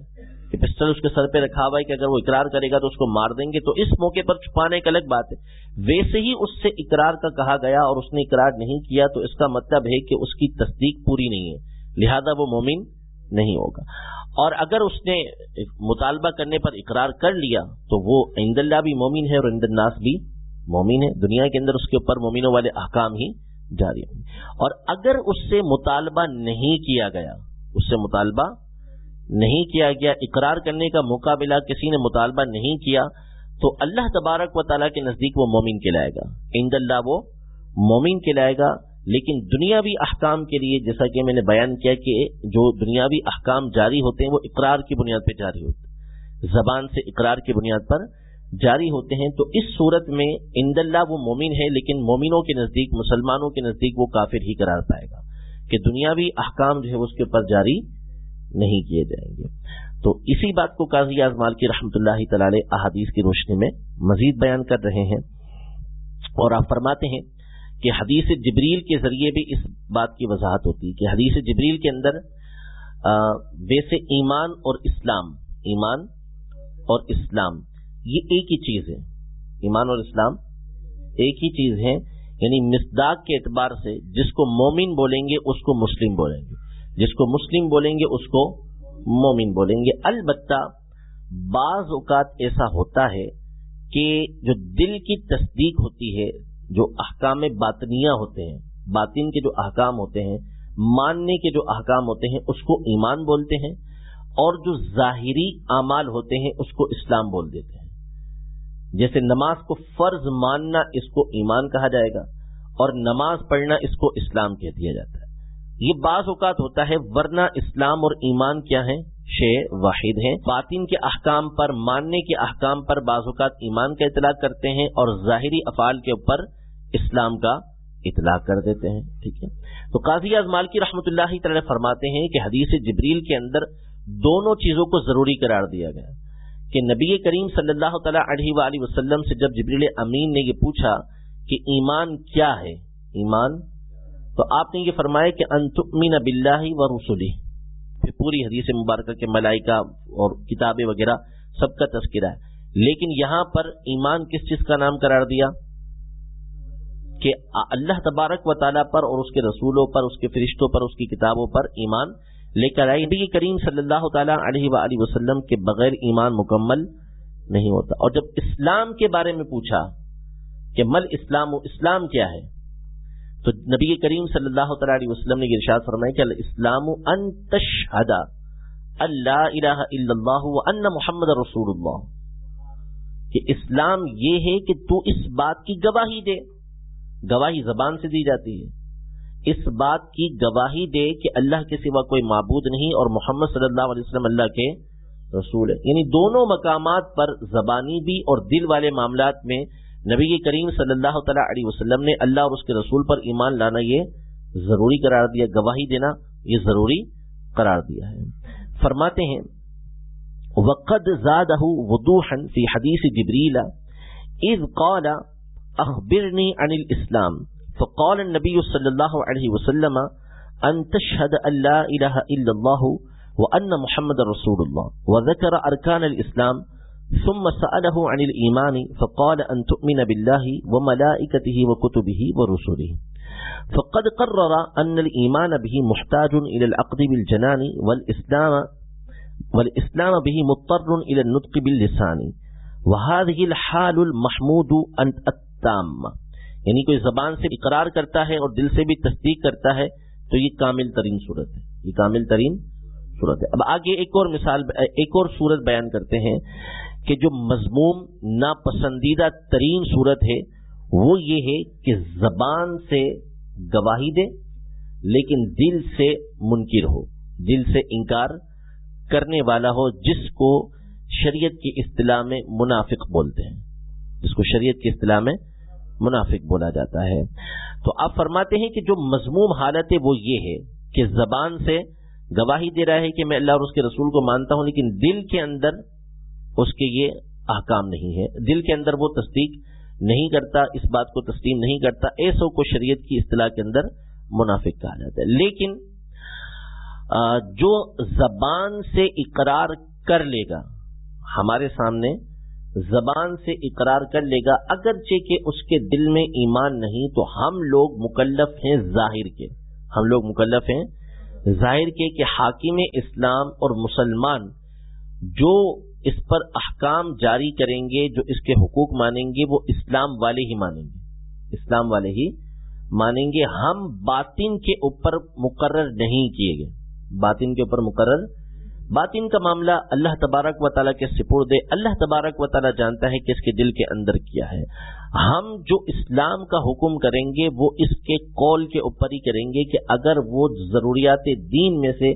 کہ پسٹل اس کے سر پہ رکھا ہوا ہے کہ اگر وہ اقرار کرے گا تو اس کو مار دیں گے، تو اس موقع پر چھپانے ایک الگ بات ہے۔ ویسے ہی اس سے اقرار کا کہا گیا اور اس نے اقرار نہیں کیا، تو اس کا مطلب ہے کہ اس کی تصدیق پوری نہیں ہے۔ لہذا وہ مومن نہیں ہوگا۔ اور اگر اس نے مطالبہ کرنے پر اقرار کر لیا، تو وہ عند اللہ بھی مومن ہے اور عند الناس بھی مومن ہے۔ دنیا کے اندر اس کے اوپر مومنوں والے احکام ہی جاری ہوں گے۔ اور اگر اس سے مطالبہ نہیں کیا گیا، اس سے مطالبہ نہیں کیا گیا، اقرار کرنے کا مقابلہ کسی نے مطالبہ نہیں کیا، تو اللہ تبارک و تعالیٰ کے نزدیک وہ مومن کہلائے گا۔ عند اللہ وہ مومن کہلائے گا، لیکن دنیاوی احکام کے لیے جیسا کہ میں نے بیان کیا کہ جو دنیاوی احکام جاری ہوتے ہیں، وہ اقرار کی بنیاد پہ جاری ہوتے ہیں۔ زبان سے اقرار کی بنیاد پر جاری ہوتے ہیں۔ تو اس صورت میں عند اللہ وہ مومن ہے لیکن مومنوں کے نزدیک، مسلمانوں کے نزدیک وہ کافر ہی قرار پائے گا کہ دنیاوی احکام جو ہے اس کے اوپر جاری نہیں کیے جائیں گے۔ تو اسی بات کو قاضی اعظمال کی رحمت اللہ تعالی احادیث کی روشنی میں مزید بیان کر رہے ہیں۔ اور آپ فرماتے ہیں کہ حدیث جبریل کے ذریعے بھی اس بات کی وضاحت ہوتی ہے کہ حدیث جبریل کے اندر ویسے ایمان اور اسلام، ایمان اور اسلام، یہ ایک ہی چیز ہے۔ ایمان اور اسلام ایک ہی چیز ہے یعنی مصداق کے اعتبار سے جس کو مومن بولیں گے، اس کو مسلم بولیں گے۔ جس کو مسلم بولیں گے، اس کو مومن بولیں گے۔ البتہ بعض اوقات ایسا ہوتا ہے کہ جو دل کی تصدیق ہوتی ہے، جو احکام باطنیہ ہوتے ہیں، باطن کے جو احکام ہوتے ہیں، ماننے کے جو احکام ہوتے ہیں، اس کو ایمان بولتے ہیں، اور جو ظاہری اعمال ہوتے ہیں، اس کو اسلام بول دیتے ہیں۔ جیسے نماز کو فرض ماننا اس کو ایمان کہا جائے گا، اور نماز پڑھنا اس کو اسلام کہہ دیا جاتا ہے۔ یہ بعض اوقات ہوتا ہے، ورنہ اسلام اور ایمان کیا ہے شے واحد ہیں۔ باطن کے احکام پر، ماننے کے احکام پر بعض اوقات ایمان کا اطلاع کرتے ہیں اور ظاہری افعال کے اوپر اسلام کا اطلاع کر دیتے ہیں۔ ٹھیک ہے؟ تو قاضی اعظمال کی رحمۃ اللہ تعالی فرماتے ہیں کہ حدیث جبریل کے اندر دونوں چیزوں کو ضروری قرار دیا گیا۔ کہ نبی کریم صلی اللہ تعالیٰ علیہ وآلہ وسلم سے جب جبریل امین نے یہ پوچھا کہ ایمان کیا ہے؟ ایمان تو آپ نے یہ فرمایا کہ انتمین بلّہ و رسولی پھر پوری حدیث مبارکہ کے ملائکہ اور کتابیں وغیرہ سب کا تذکرہ ہے۔ لیکن یہاں پر ایمان کس چیز کا نام قرار دیا؟ کہ اللہ تبارک و تعالیٰ پر اور اس کے رسولوں پر، اس کے فرشتوں پر، اس کی کتابوں پر ایمان لے کر آئی نبی کریم صلی اللہ تعالیٰ علیہ و وسلم کے بغیر ایمان مکمل نہیں ہوتا۔ اور جب اسلام کے بارے میں پوچھا کہ مل اسلام و اسلام کیا ہے؟ تو نبی کریم صلی اللہ تعالی علیہ وسلم نے ارشاد فرمایا کہ الاسلام ان تشہد اللہ الہ الا اللہ و ان محمد رسول اللہ۔ کہ اسلام یہ ہے کہ تو اس بات کی گواہی دے۔ گواہی زبان سے دی جاتی ہے۔ اس بات کی گواہی دے کہ اللہ کے سوا کوئی معبود نہیں اور محمد صلی اللہ علیہ وسلم اللہ کے رسول ہے یعنی دونوں مقامات پر زبانی بھی اور دل والے معاملات میں نبی کریم صلی اللہ تعالیٰ علیہ وسلم نے اللہ اور اس کے رسول پر ایمان لانا یہ ضروری قرار دیا، گواہی دینا یہ ضروری قرار دیا ہے۔ فرماتے ہیں، وقد زادہ وضوحا فی حدیث جبریل اذ قال اخبرنی عن الاسلام فقال النبی صلی اللہ علیہ وسلم ان تشہد ان لا الہ الا اللہ وان محمد رسول اللہ وذکر ارکان الاسلام ثم سأله عن الإيمان فقال أن تؤمن بالله وملائكته وكتبه ورسله. فقد قرر أن الإيمان به محتاج إلى العقد بالجنان والإسلام, والإسلام به مضطر إلى النطق باللسان. وهذه الحال المحمود أن التام. یعنی کوئی زبان سے اقرار کرتا ہے اور دل سے بھی تصدیق کرتا ہے تو یہ کامل ترین صورت ہے. یہ کامل ترین صورت ہے. اب آگے ایک اور مثال ایک اور صورت بیان کرتے ہیں. کہ جو مضموم ناپسندیدہ ترین صورت ہے، وہ یہ ہے کہ زبان سے گواہی دے، لیکن دل سے منکر ہو، دل سے انکار کرنے والا ہو، جس کو شریعت کی اصطلاح میں منافق بولتے ہیں۔ جس کو شریعت کی اصطلاح میں منافق بولا جاتا ہے۔ تو آپ فرماتے ہیں کہ جو مضموم حالت ہے، وہ یہ ہے کہ زبان سے گواہی دے رہا ہے کہ میں اللہ اور اس کے رسول کو مانتا ہوں، لیکن دل کے اندر اس کے یہ احکام نہیں ہے دل کے اندر وہ تصدیق نہیں کرتا، اس بات کو تسلیم نہیں کرتا ایسو کو شریعت کی اصطلاح کے اندر منافق کہا جاتا ہے۔ لیکن جو زبان سے اقرار کر لے گا، ہمارے سامنے زبان سے اقرار کر لے گا، اگرچہ کہ اس کے دل میں ایمان نہیں، تو ہم لوگ مکلف ہیں ظاہر کے۔ ہم لوگ مکلف ہیں ظاہر کے کہ حاکم اسلام اور مسلمان جو اس پر احکام جاری کریں گے جو اس کے حقوق مانیں گے، وہ اسلام والے ہی مانیں گے۔ اسلام والے ہی مانیں گے۔ ہم باطن کے اوپر مقرر نہیں کیے گئے۔ باطن کے اوپر مقرر۔ باطن کا معاملہ اللہ تبارک و تعالیٰ کے سپر دے اللہ تبارک و تعالیٰ جانتا ہے کہ اس کے دل کے اندر کیا ہے۔ ہم جو اسلام کا حکم کریں گے، وہ اس کے قول کے اوپر ہی کریں گے کہ اگر وہ ضروریات دین میں سے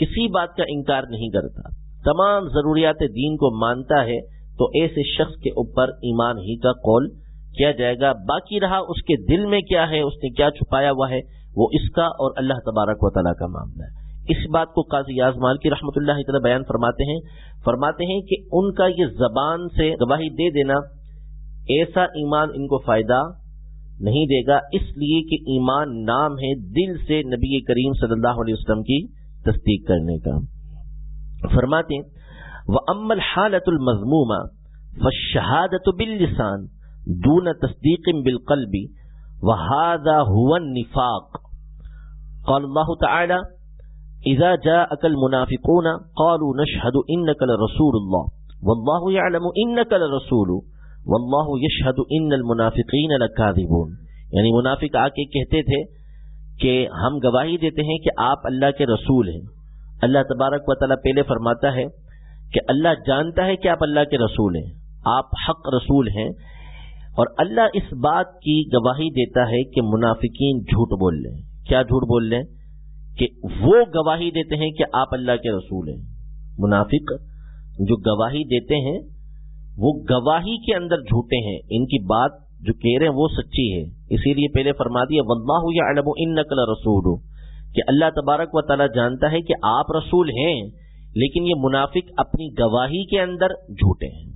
کسی بات کا انکار نہیں کرتا تمام ضروریات دین کو مانتا ہے، تو ایسے شخص کے اوپر ایمان ہی کا قول کیا جائے گا۔ باقی رہا اس کے دل میں کیا ہے، اس نے کیا چھپایا ہوا ہے، وہ اس کا اور اللہ تبارک و تعالیٰ کا معاملہ ہے۔ اس بات کو قاضی یازمال کی رحمۃ اللہ تعالیٰ بیان فرماتے ہیں۔ فرماتے ہیں کہ ان کا یہ زبان سے گواہی دے دینا ایسا ایمان ان کو فائدہ نہیں دے گا، اس لیے کہ ایمان نام ہے دل سے نبی کریم صلی اللہ علیہ وسلم کی تصدیق کرنے کا۔ فرماتے ہیں وہ امل حالت المضمومہ و شہادت باللسان دون تصدیق بالقلب وهذا هو النفاق قال الله تعالى اذا جاءك المنافقون قالوا نشهد انك لرسول الله والله يعلم انك لرسول والله يشهد ان المنافقين لكاذبون یعنی منافق آ کے کہتے تھے کہ ہم گواہی دیتے ہیں کہ آپ اللہ کے رسول ہیں۔ اللہ تبارک و تعالیٰ پہلے فرماتا ہے کہ اللہ جانتا ہے کہ آپ اللہ کے رسول ہیں، آپ حق رسول ہیں، اور اللہ اس بات کی گواہی دیتا ہے کہ منافقین جھوٹ بول لیں۔ کیا جھوٹ بول لیں؟ کہ وہ گواہی دیتے ہیں کہ آپ اللہ کے رسول ہیں۔ منافق جو گواہی دیتے ہیں، وہ گواہی کے اندر جھوٹے ہیں۔ ان کی بات جو کہہ رہے ہیں وہ سچی ہے۔ اسی لیے پہلے فرما دیا، واللہ یعلم انک لرسول۔ کہ اللہ تبارک و تعالیٰ جانتا ہے کہ آپ رسول ہیں، لیکن یہ منافق اپنی گواہی کے اندر جھوٹے ہیں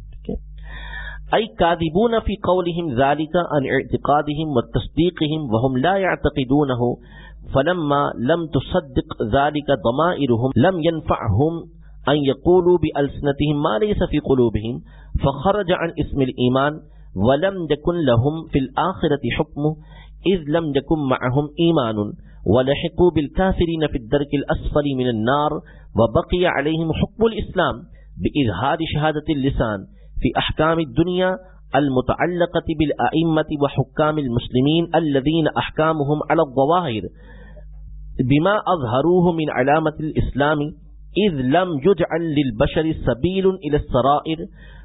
اي كاذبون في قولهم ذلك عن اعتقادهم وتصديقهم وهم لا يعتقدونه فلما لم تصدق ذلك ضمائرهم لم ينفعهم ان يقولوا بألسنتهم ما ليس في قلوبهم فخرج عن اسم الإيمان ولم يكن لهم في الآخرة حكم إذ لم يكن معهم إيمان ولحقوا بالكافرين في الدرك الأسفل من النار، وبقي عليهم حكم الإسلام بإظهار شهادة اللسان في أحكام الدنيا المتعلقة بالأئمة وحكام المسلمين الذين أحكامهم على الظواهر، بما أظهروه من علامة الإسلام، إذ لم يجعل للبشر سبيل إلى السرائر،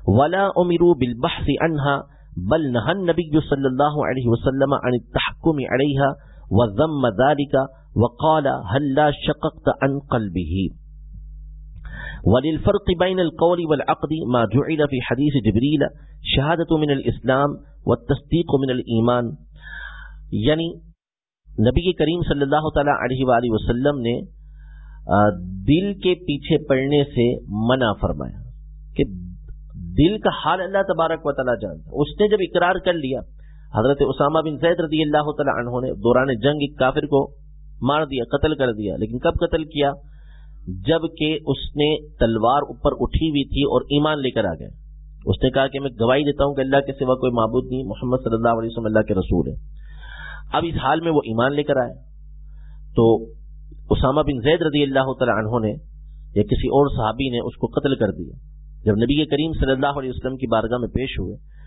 ولا أمروا بالبحث عنها، بل نهى النبي صلى الله عليه وسلم عن التحكم عليها وذم ذلك وقال هل شققت عن قلبه وللفرق بين القول والعقد ما جعل في حديث جبريل شهادة من الإسلام والتصديق من الإيمان یعنی نبی کریم صلی اللہ تعالی علیہ وآلہ وسلم نے دل کے پیچھے پڑنے سے منع فرمایا کہ دل کا حال اللہ تبارک و تعالیٰ جانتا اس نے جب اقرار کر لیا حضرت اسامہ بن زید رضی اللہ تعالیٰ عنہ نے دوران جنگ ایک کافر کو مار دیا، قتل کر دیا، لیکن کب قتل کیا؟ جبکہ اس نے تلوار اوپر اٹھی ہوئی تھی اور ایمان لے کر آ گئے۔ اس نے کہا کہ میں گواہی دیتا ہوں کہ اللہ کے سوا کوئی معبود نہیں، محمد صلی اللہ علیہ وسلم اللہ کے رسول ہے اب اس حال میں وہ ایمان لے کر آئے۔ تو اسامہ بن زید رضی اللہ تعالیٰ عنہ نے یا کسی اور صحابی نے اس کو قتل کر دیا۔ جب نبی کریم صلی اللہ علیہ وسلم کی بارگاہ میں پیش ہوئے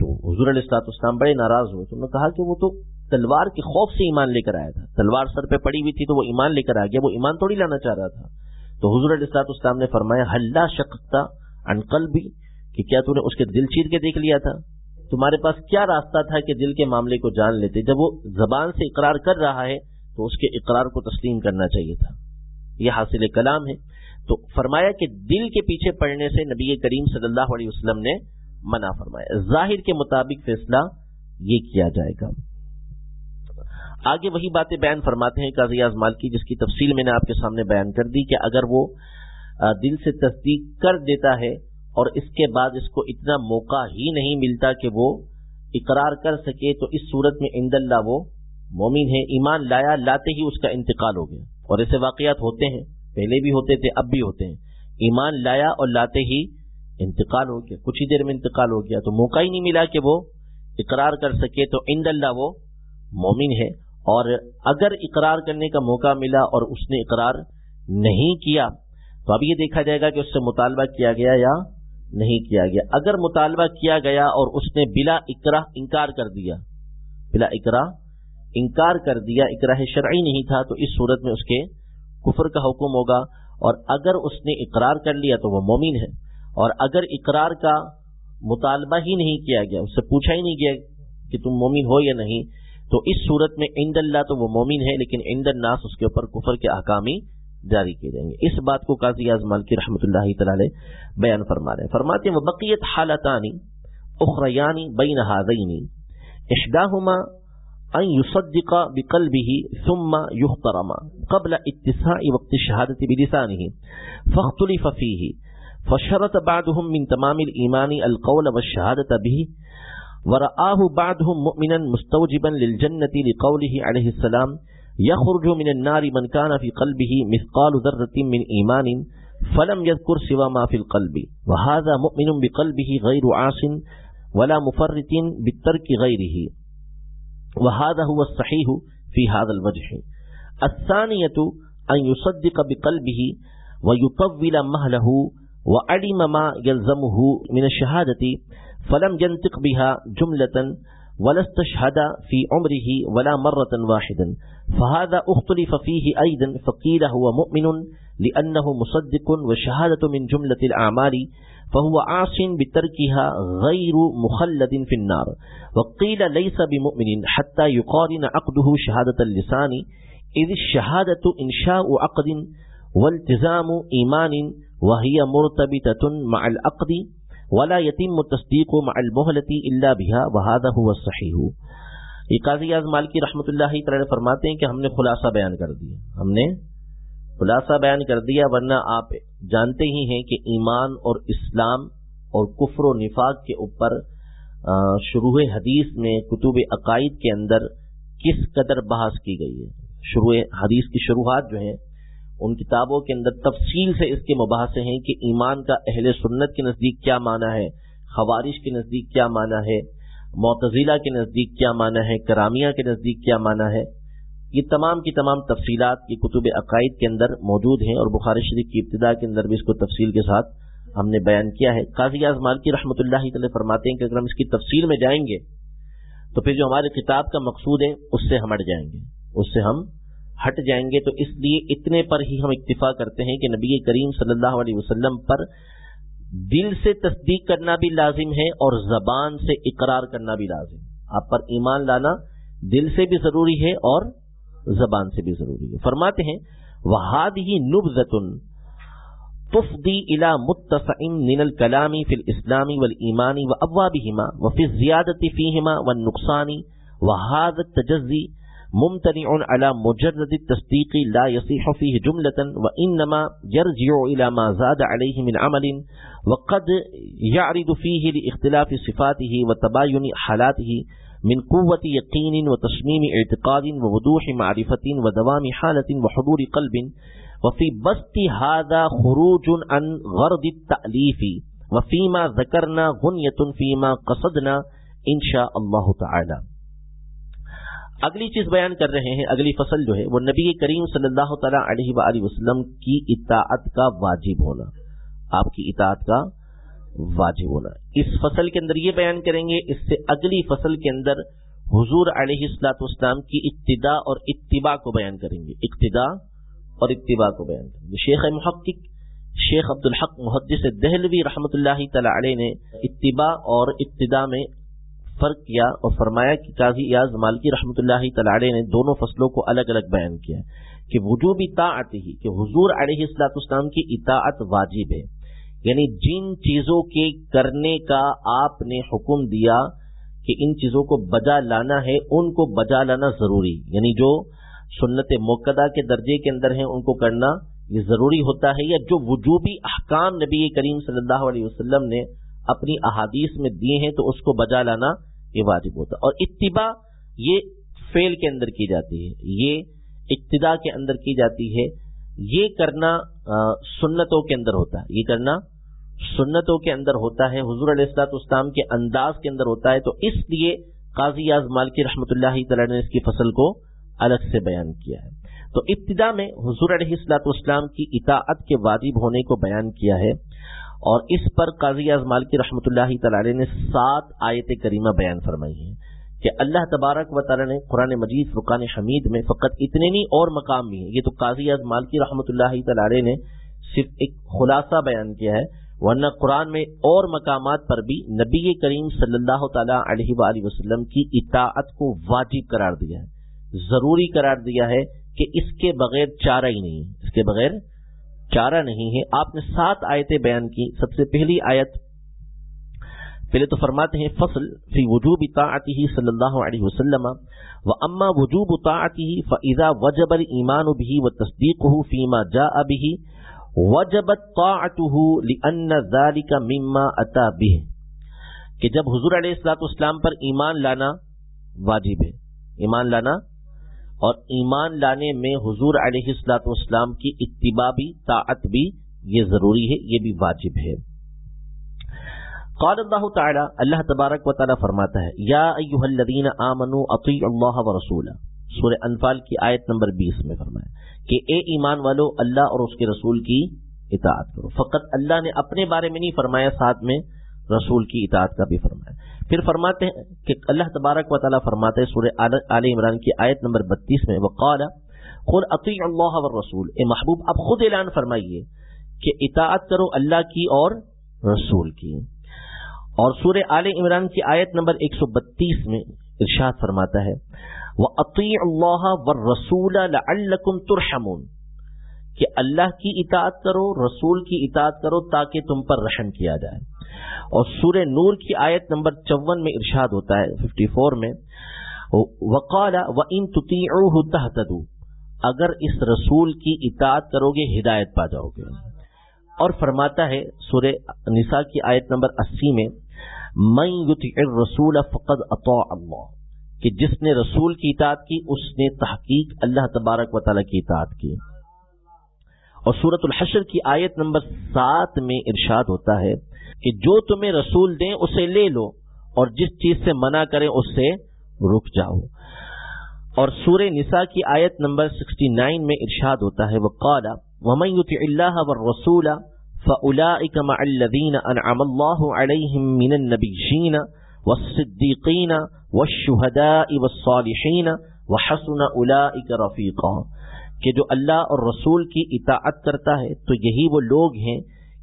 تو حضور علیہ السلاط اسلام بڑے ناراض ہوئے، تو انہوں نے کہا کہ وہ تو تلوار کے خوف سے ایمان لے کر آیا تھا۔ تلوار سر پہ پڑی ہوئی تھی تو وہ ایمان لے کر آ گیا، وہ ایمان توڑی لانا چاہ رہا تھا۔ تو حضور علیہ السلاط اسلام نے فرمایا ہلّا شکتا انکل بھی کہ کیا تو نے اس کے دل چیر کے دیکھ لیا تھا؟ تمہارے پاس کیا راستہ تھا کہ دل کے معاملے کو جان لیتے؟ جب وہ زبان سے اقرار کر رہا ہے تو اس کے اقرار کو تسلیم کرنا چاہیے تھا۔ یہ حاصل کلام ہے۔ تو فرمایا کہ دل کے پیچھے پڑنے سے نبی کریم صلی اللہ علیہ وسلم نے منع فرمایا ظاہر کے مطابق فیصلہ یہ کیا جائے گا۔ آگے وہی باتیں بیان فرماتے ہیں قاضی اعظمال کی جس کی تفصیل میں نے آپ کے سامنے بیان کر دی کہ اگر وہ دل سے تصدیق کر دیتا ہے اور اس کے بعد اس کو اتنا موقع ہی نہیں ملتا کہ وہ اقرار کر سکے، تو اس صورت میں اند اللہ وہ مومن ہے ایمان لایا، لاتے ہی اس کا انتقال ہو گیا۔ اور ایسے واقعات ہوتے ہیں، پہلے بھی ہوتے تھے، اب بھی ہوتے ہیں۔ ایمان لایا اور لاتے ہی انتقال ہو گیا، کچھ ہی دیر میں انتقال ہو گیا، تو موقع ہی نہیں ملا کہ وہ اقرار کر سکے تو اند اللہ وہ مومن ہے۔ اور اگر اقرار کرنے کا موقع ملا اور اس نے اقرار نہیں کیا، تو اب یہ دیکھا جائے گا کہ اس سے مطالبہ کیا گیا یا نہیں کیا گیا۔ اگر مطالبہ کیا گیا اور اس نے بلا اقرا انکار کر دیا، بلا اقرا انکار کر دیا، اقرا شرعی نہیں تھا، تو اس صورت میں اس کے کفر کا حکم ہوگا۔ اور اگر اس نے اقرار کر لیا تو وہ مومن ہے۔ اور اگر اقرار کا مطالبہ ہی نہیں کیا گیا، اس سے پوچھا ہی نہیں گیا کہ تم مومن ہو یا نہیں، تو اس صورت میں عند اللہ تو وہ مومن ہے، لیکن عند الناس اس کے اوپر کفر کے احکامی جاری کیے جائیں گے۔ اس بات کو قاضی اعظم کی رحمۃ اللہ تعالی بیان فرما رہے ہیں۔ فرماتے ہیں وہ بقیت حالتانی اخریانی بین هذین احداهما ان يصدق بقلبه ثم يحترم قبل اتساع وقت الشهادة بلسانه، فاختلف فيه فشرط بعضهم من تمام الإيمان القول والشهادة به، ورآه بعضهم مؤمنا مستوجبا للجنة لقوله عليه السلام، يخرج من النار من كان في قلبه مثقال ذرة من إيمان فلم يذكر سوى ما في القلب. وهذا مؤمن بقلبه غير عاص ولا مفرط بالترك غيره. وهذا هو الصحيح في هذا الوجه. الثانية أن يصدق بقلبه ويطول مهله وعلم ما يلزمه من الشهادة فلم ينطق بها جملة ولا استشهد في عمره ولا مرة واحدا. فهذا اختلف فيه أيضا فقيل هو مؤمن لأنه مصدق وشهادة من جملة الأعمال فهو عاص بتركها غير مخلد في النار. وقيل ليس بمؤمن حتى يقارن عقده شهادة اللسان إذ الشهادة إنشاء عقد والتزام إيمان وهي مرتبطة مع العقد ولا يتم التصديق مع المهلة إلا بها، وهذا هو الصحيح. یہ قاضی اعظم مالکی رحمۃ اللہ تعالی فرماتے ہیں کہ ہم نے خلاصہ بیان کر دیا۔ ہم نے خلاصہ بیان کر دیا، ورنہ آپ جانتے ہی ہیں کہ ایمان اور اسلام اور کفر و نفاق کے اوپر شروع حدیث میں کتب عقائد کے اندر کس قدر بحث کی گئی ہے۔ شروع حدیث کی شروحات جو ہیں ان کتابوں کے اندر تفصیل سے اس کے مباحثے ہیں کہ ایمان کا اہل سنت کے نزدیک کیا معنی ہے خوارش کے نزدیک کیا معنی ہے معتزیلہ کے نزدیک کیا معنی ہے، کرامیہ کے نزدیک کیا معنی ہے۔ یہ تمام کی تمام تفصیلات یہ کتب عقائد کے اندر موجود ہیں اور بخاری شریف کی ابتدا کے اندر بھی اس کو تفصیل کے ساتھ ہم نے بیان کیا ہے۔ قاضی اعظمال کی رحمۃ اللہ تعالی فرماتے ہیں کہ اگر ہم اس کی تفصیل میں جائیں گے، تو پھر جو ہمارے کتاب کا مقصود ہے، اس سے ہم ہٹ جائیں گے۔ اس سے ہم ہٹ جائیں گے تو اس لیے اتنے پر ہی ہم اکتفا کرتے ہیں کہ نبی کریم صلی اللہ علیہ وسلم پر دل سے تصدیق کرنا بھی لازم ہے اور زبان سے اقرار کرنا بھی لازم آپ پر ایمان لانا دل سے بھی ضروری ہے اور زبان سے بھی ضروری ہے۔ فرماتے ہیں وہاد ہی نبزتن تفدی الا متفعم من الکلامی فی الاسلامی والایمانی و ابوابہما وفی الزیادت فیہما والنقصانی وہاد التجزی ممتنع على مجرد التصديق لا يصيح فيه جملة، وإنما يرجع إلى ما زاد عليه من عمل، وقد يعرض فيه لاختلاف صفاته وتباين حالاته من قوة يقين وتشميم اعتقاد ووضوح معرفة ودوام حالة وحضور قلب. وفي بسط هذا خروج عن غرض التأليف، وفيما ذكرنا غنية فيما قصدنا إن شاء الله تعالى. اگلی چیز بیان کر رہے ہیں، اگلی فصل جو ہے، وہ نبی کریم صلی اللہ تعالیٰ علیہ وآلہ وسلم کی اطاعت کا واجب ہونا۔ آپ کی اطاعت کا واجب ہونا۔ اس فصل کے اندر یہ بیان کریں گے، اس سے اگلی فصل کے اندر حضور علیہ السلاط اسلام کی ابتدا اور اتباع کو بیان کریں گے۔ ابتدا اور اتباع کو بیان کریں گے۔ شیخ محقق، شیخ عبد الحق محدث دہلوی رحمۃ اللہ تعالی علیہ نے اتباع اور ابتدا میں فرق کیا اور فرمایا کہ قاضی ایاز مالکی رحمۃ اللہ تعالی نے دونوں فصلوں کو الگ الگ بیان کیا کہ وجوب اطاعت ہی کہ حضور علیہ السلاط اسلام کی اطاعت واجب ہے۔ یعنی جن چیزوں کے کرنے کا آپ نے حکم دیا کہ ان چیزوں کو بجا لانا ہے، ان کو بجا لانا ضروری۔ یعنی جو سنت موقع کے درجے کے اندر ہیں، ان کو کرنا یہ ضروری ہوتا ہے یا جو وجوبی احکام نبی کریم صلی اللہ علیہ وسلم نے اپنی احادیث میں دیے ہیں تو اس کو بجا لانا یہ واجب ہوتا ہے اور اتباع یہ فیل کے اندر کی جاتی ہے، یہ ابتدا کے اندر کی جاتی ہے، یہ کرنا سنتوں کے اندر ہوتا ہے، یہ کرنا سنتوں کے اندر ہوتا ہے، حضور علیہ السلاط اسلام کے انداز کے اندر ہوتا ہے، تو اس لیے قاضی اعظم مالکی رحمۃ اللہ تعالی نے اس کی فصل کو الگ سے بیان کیا ہے۔ تو ابتدا میں حضور علیہ السلاط اسلام کی اطاعت کے واجب ہونے کو بیان کیا ہے۔ اور اس پر قاضی اعظمال کی رحمۃ اللہ تعالی نے سات آیت کریمہ بیان فرمائی ہیں کہ اللہ تبارک و تعالی نے قرآن مجید، فرقان حمید میں فقط اتنے نہیں، اور مقام بھی ہیں۔ یہ تو قاضی اعظمال کی رحمۃ اللہ تعالی نے صرف ایک خلاصہ بیان کیا ہے، ورنہ قرآن میں اور مقامات پر بھی نبی کریم صلی اللہ تعالی علیہ وآلہ وسلم کی اطاعت کو واجب قرار دیا ہے۔ ضروری قرار دیا ہے کہ اس کے بغیر چارہ ہی نہیں اس کے بغیر چارہ نہیں ہے۔ آپ نے سات آیتیں بیان کی۔ سب سے پہلی آیت پہلے تو فرماتے ہیں، فصل فی وجوب طاعته صلی اللہ علیہ وسلم و اما وجوب طاعته فاذا وجب الايمان به وتصديقه فيما جاء به، وجبت طاعته لان ذلك مما اتى به۔ کہ جب حضور علیہ الصلوۃ والسلام پر ایمان لانا واجب ہے۔ ایمان لانا اور ایمان لانے میں حضور علیہ السلاط والسلام کی اتباع بھی، طاعت بھی یہ ضروری ہے، یہ بھی واجب ہے۔ قال اللہ تعالی، اللہ تبارک و تعالی فرماتا ہے، یا ایوہ الذین آمنوا اطیعوا اللہ و رسولہ۔ سورہ انفال کی آیت نمبر بیس میں فرمایا کہ اے ایمان والو، اللہ اور اس کے رسول کی اطاعت کرو۔ فقط اللہ نے اپنے بارے میں نہیں فرمایا، ساتھ میں رسول کی اطاعت کا بھی فرمایا۔ پھر فرماتے ہیں کہ اللہ تبارک و تعالیٰ فرماتے ہیں سورہ آل عمران کی آیت نمبر بتیس میں، وقال خود عطی اللہ رسول اے محبوب، اب خود اعلان فرمائیے کہ اطاعت کرو اللہ کی اور رسول کی۔ اور سورہ آل عمران کی آیت نمبر ایک سو بتیس میں ارشاد فرماتا ہے وہ عطی اللہ و رسول ترحمون کہ اللہ کی اطاعت کرو، رسول کی اطاعت کرو تاکہ تم پر رحم کیا جائے۔ اور سورہ نور کی آیت نمبر چون میں ارشاد ہوتا ہے ففٹی فور میں، وقال و ان تتی اگر اس رسول کی اطاعت کرو گے، ہدایت پا جاؤ گے۔ اور فرماتا ہے سورہ نساء کی آیت نمبر اسی میں، من رسول فقد اطاع اللہ کہ جس نے رسول کی اطاعت کی، اس نے تحقیق اللہ تبارک و تعالی کی اطاعت کی۔ اور سورت الحشر کی آیت نمبر سات میں ارشاد ہوتا ہے کہ جو تمہیں رسول دیں اسے لے لو اور جس چیز سے منع کریں اس سے رک جاؤ۔ اور سورہ نساء کی آیت نمبر 69 میں ارشاد ہوتا ہے وہ قالا ومن يطع الله والرسول فاولئك مع الذين انعم الله عليهم من النبيين والصديقين والشهداء والصالحين وحسن اولئك رفيقا۔ کہ جو اللہ اور رسول کی اطاعت کرتا ہے، تو یہی وہ لوگ ہیں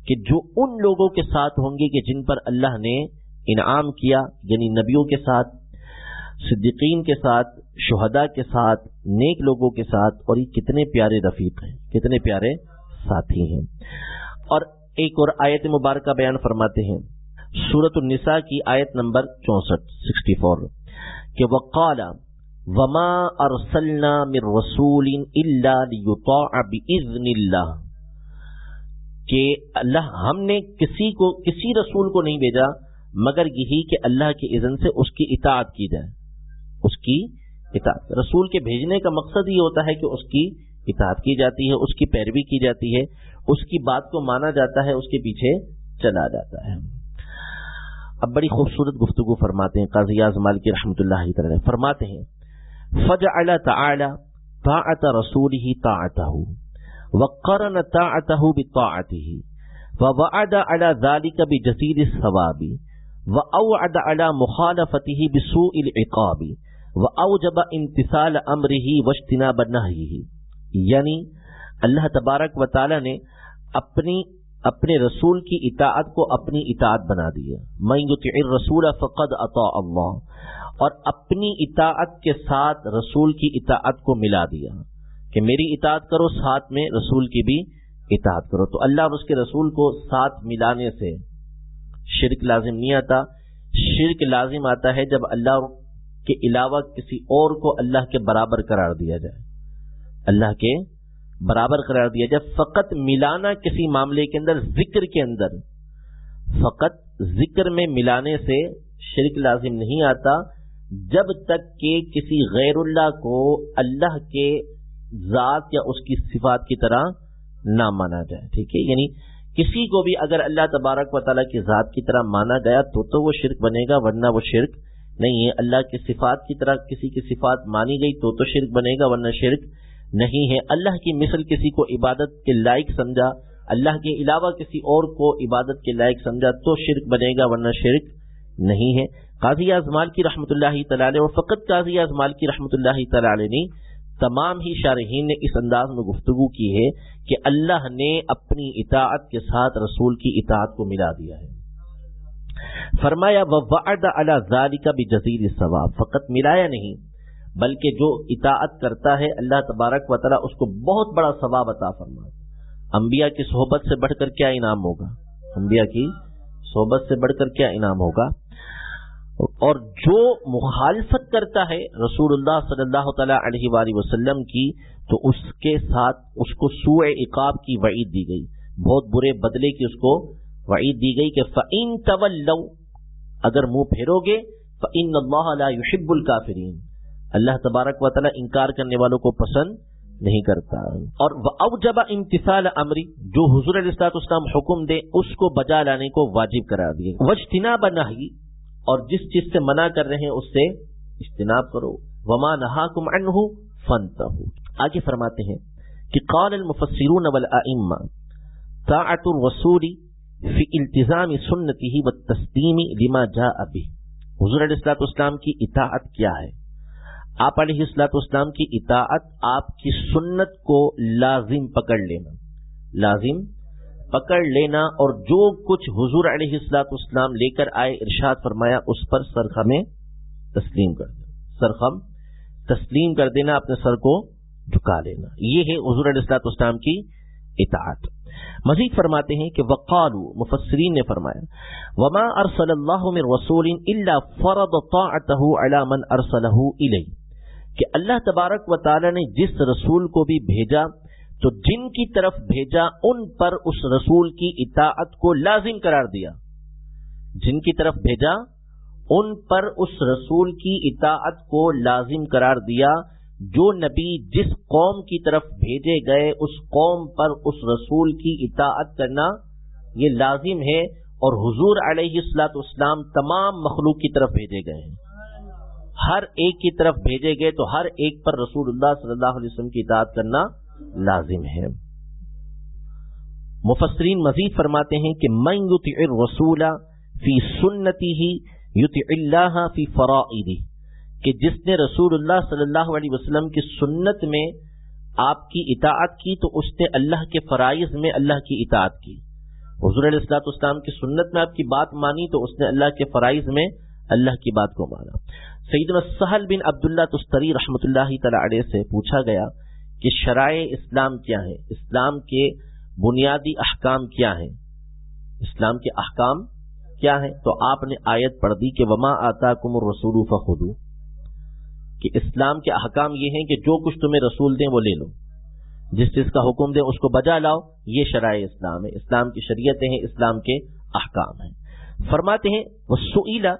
کہ جو ان لوگوں کے ساتھ ہوں گے کہ جن پر اللہ نے انعام کیا یعنی نبیوں کے ساتھ، صدیقین کے ساتھ، شہداء کے ساتھ، نیک لوگوں کے ساتھ، اور یہ کتنے پیارے رفیق ہیں، کتنے پیارے ساتھی ہیں۔ اور ایک اور آیت مبارکہ بیان فرماتے ہیں۔ سورت النساء کی آیت نمبر چونسٹھ، سکسٹی فور۔ کہ وقال، وما ارسلنا من رسول الا ليطاع باذن اللہ کہ اللہ ہم نے کسی کو کسی رسول کو نہیں بھیجا، مگر یہی کہ اللہ کے اذن سے اس کی اطاعت کی جائے۔ اس کی اطاعت۔ رسول کے بھیجنے کا مقصد یہ ہوتا ہے کہ اس کی اطاعت کی جاتی ہے، اس کی پیروی کی جاتی ہے، اس کی بات کو مانا جاتا ہے، اس کے پیچھے چلا جاتا ہے۔ اب بڑی خوبصورت گفتگو فرماتے ہیں قاضی اعظمال کی رحمت اللہ تعالی فرماتے ہیں فج تعالی طاعت رسول ہی طاعتہ وقرن طاعته بطاعته ووعد على ذلك بجزيل الثواب، وأوعد على مخالفته بسوء العقاب، وأوجب امتثال أمره واجتناب نهيه. یعنی اللہ تبارک و تعالی نے اپنی اپنے رسول کی اطاعت کو اپنی اطاعت بنا دی ہے۔ میں یطع الرسول فقد اطاع اللہ، اور اپنی اطاعت کے ساتھ رسول کی اطاعت کو ملا دیا۔ کہ میری اطاعت کرو، ساتھ میں رسول کی بھی اطاعت کرو۔ تو اللہ اور اس کے رسول کو ساتھ ملانے سے شرک لازم نہیں آتا۔ شرک لازم آتا ہے جب اللہ کے علاوہ کسی اور کو اللہ کے برابر قرار دیا جائے۔ اللہ کے برابر قرار دیا جائے۔ فقط ملانا کسی معاملے کے اندر، ذکر کے اندر، فقط ذکر میں ملانے سے شرک لازم نہیں آتا۔ جب تک کہ کسی غیر اللہ کو اللہ کے ذات یا اس کی صفات کی طرح نہ مانا جائے، ٹھیک ہے؟ یعنی کسی کو بھی اگر اللہ تبارک و تعالیٰ کی ذات کی طرح مانا گیا تو تو وہ شرک بنے گا، ورنہ وہ شرک نہیں ہے۔ اللہ کی صفات کی طرح کسی کی صفات مانی گئی تو تو شرک بنے گا، ورنہ شرک نہیں ہے۔ اللہ کی مثل کسی کو عبادت کے لائق سمجھا، اللہ کے علاوہ کسی اور کو عبادت کے لائق سمجھا تو شرک بنے گا، ورنہ شرک نہیں ہے۔ قاضی اعظمال کی رحمۃ اللہ تعالی اور فقط قاضی اعظمال کی رحمۃ اللہ تعالی نے تمام ہی شارحین نے اس انداز میں گفتگو کی ہے کہ اللہ نے اپنی اطاعت کے ساتھ رسول کی اطاعت کو ملا دیا ہے۔ فرمایا وعد علی ذالک بجزیل الثواب فقط ملایا نہیں، بلکہ جو اطاعت کرتا ہے، اللہ تبارک و تعالی اس کو بہت بڑا ثواب عطا فرماتا انبیاء کی صحبت سے بڑھ کر کیا انعام ہوگا؟ انبیاء کی صحبت سے بڑھ کر کیا انعام ہوگا؟ اور جو مخالفت کرتا ہے رسول اللہ صلی اللہ تعالی علیہ وآلہ وسلم کی، تو اس کے ساتھ اس کو سوئے عقاب کی وعید دی گئی۔ بہت برے بدلے کی اس کو وعید دی گئی کہ فعین طول اگر منہ پھیرو گے فعین اللہ علیہ یحب الکافرین اللہ تبارک و تعالیٰ انکار کرنے والوں کو پسند نہیں کرتا۔ اور اب جب امتسال امری جو حضور علیہ السلام حکم دے، اس کو بجا لانے کو واجب کرا دیے وجتنا بنا اور جس چیز سے منع کر رہے ہیں اس سے اجتناب کرو۔ وما نہا کم ان آگے فرماتے ہیں کہ قال المفسرون والائمہ طاعت الرسول فی التزام سنتی و تسلیم لما جاء به۔ حضور علیہ السلاط اسلام کی اطاعت کیا ہے؟ آپ علیہ السلاط اسلام کی اطاعت آپ کی سنت کو لازم پکڑ لینا۔ لازم پکڑ لینا اور جو کچھ حضور علیہ السلاط اسلام لے کر آئے ارشاد فرمایا، اس پر سرخم تسلیم کر دینا۔ سرخم تسلیم کر دینا، اپنے سر کو جھکا لینا۔ یہ ہے حضور علیہ السلاط اسلام کی اطاعت۔ مزید فرماتے ہیں کہ وقالو، مفسرین نے فرمایا، وما ارسل اللہ من رسول الا فرض طاعته على من ارسله الیہ کہ اللہ تبارک و تعالی نے جس رسول کو بھی بھیجا تو جن کی طرف بھیجا ان پر اس رسول کی اطاعت کو لازم قرار دیا۔ جن کی طرف بھیجا ان پر اس رسول کی اطاعت کو لازم قرار دیا۔ جو نبی جس قوم کی طرف بھیجے گئے اس قوم پر اس رسول کی اطاعت کرنا یہ لازم ہے اور حضور علیہ السلاط اسلام تمام مخلوق کی طرف بھیجے گئے ہیں۔ ہر ایک کی طرف بھیجے گئے تو ہر ایک پر رسول اللہ صلی اللہ علیہ وسلم کی اطاعت کرنا لازم ہے۔ مفسرین مزید فرماتے ہیں کہ من یطع الرسول فی سنتی ہی یطع اللہ فی فرائدی کہ جس نے رسول اللہ صلی اللہ علیہ وسلم کی سنت میں آپ کی اطاعت کی، تو اس نے اللہ کے فرائض میں اللہ کی اطاعت کی۔ حضور علیہ السلاط اسلام کی سنت میں آپ کی بات مانی، تو اس نے اللہ کے فرائض میں اللہ کی بات کو مانا۔ سیدنا سہل بن عبداللہ تستری رحمۃ اللہ تعالی علیہ سے پوچھا گیا کہ شرائع اسلام کیا ہے اسلام کے بنیادی احکام کیا ہیں؟ اسلام کے احکام کیا ہیں؟ تو آپ نے آیت پڑھ دی کہ وما آتا کم رسول فخو کہ اسلام کے احکام یہ ہیں کہ جو کچھ تمہیں رسول دیں وہ لے لو۔ جس چیز کا حکم دیں اس کو بجا لاؤ۔ یہ شرائع اسلام ہے۔ اسلام کی شریعتیں ہیں، اسلام کے احکام ہیں۔ فرماتے ہیں وہ سعیلا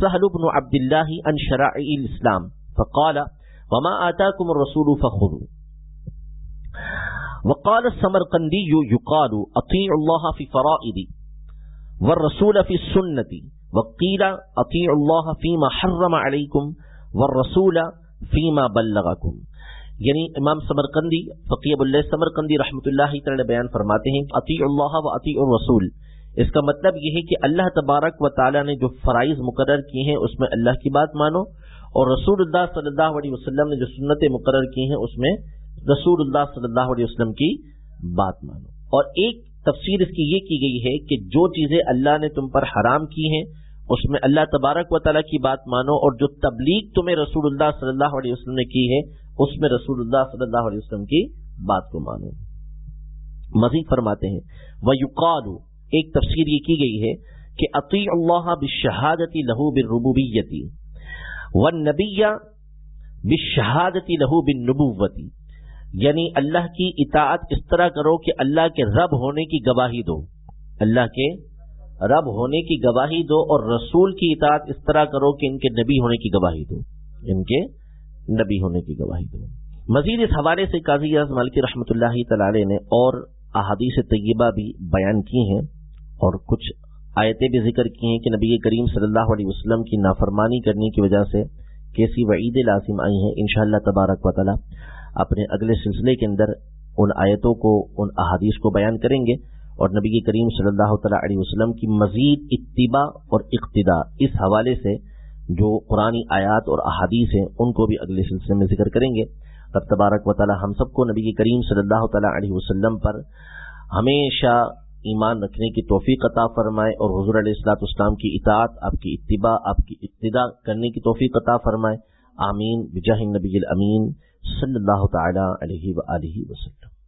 سہل بن عبد اللہ ان شرائع الاسلام فقال، وما آتاكم الرسول فخذوا وقال السمرقندي يقال اطيع الله في فرائض والرسول في السنة وقيل اطيع الله فيما حرم عليكم والرسول فيما بلغكم. یعنی امام سمرقندی فقیب اللہ سمرقندی رحمۃ اللہ تعالی بیان فرماتے ہیں عطی اللہ و عطی الرسول. اس کا مطلب یہ ہے کہ اللہ تبارک و تعالیٰ نے جو فرائض مقرر کی ہیں، اس میں اللہ کی بات مانو اور رسول اللہ صلی اللہ علیہ وسلم نے جو سنتیں مقرر کی ہیں، اس میں رسول اللہ صلی اللہ علیہ وسلم کی بات مانو۔ اور ایک تفسیر اس کی یہ کی گئی ہے کہ جو چیزیں اللہ نے تم پر حرام کی ہیں، اس میں اللہ تبارک و تعالیٰ کی بات مانو اور جو تبلیغ تمہیں رسول اللہ صلی اللہ علیہ وسلم نے کی ہے، اس میں رسول اللہ صلی اللہ علیہ وسلم کی بات کو مانو۔ مزید فرماتے ہیں۔ وہ یوقال ایک تفسیر یہ کی گئی ہے کہ عطی اللہ بشہادتی لہو بن ربوبیتی و نبیہ بشہادتی لہو بن نبوتی یعنی اللہ کی اطاعت اس طرح کرو کہ اللہ کے رب ہونے کی گواہی دو۔ اللہ کے رب ہونے کی گواہی دو اور رسول کی اطاعت اس طرح کرو کہ ان کے نبی ہونے کی گواہی دو۔ ان کے نبی ہونے کی گواہی دو۔ مزید اس حوالے سے قاضی اعظم مالکی رحمۃ اللہ تعالی نے اور احادیث طیبہ بھی بیان کی ہیں اور کچھ آیتیں بھی ذکر کی ہیں کہ نبی کریم صلی اللہ علیہ وسلم کی نافرمانی کرنے کی وجہ سے کیسی وعید لازم آئی ہیں۔ انشاءاللہ تبارک و تعالی اپنے اگلے سلسلے کے اندر ان آیتوں کو، ان احادیث کو بیان کریں گے اور نبی کریم صلی اللہ تعالیٰ علیہ وسلم کی مزید اتباع اور اقتدا اس حوالے سے جو قرآن آیات اور احادیث ہیں، ان کو بھی اگلے سلسلے میں ذکر کریں گے۔ رب تبارک و تعالیٰ ہم سب کو نبی کریم صلی اللہ تعالیٰ علیہ وسلم پر ہمیشہ ایمان رکھنے کی توفیق عطا فرمائے اور حضور علیہ السلاط اسلام کی اطاعت، آپ کی اتباع، آپ کی ابتدا کرنے کی توفیق عطا فرمائے۔ آمین۔ بجاہ نبی الامین۔ صلی اللہ تعالی علیہ وآلہ وسلم.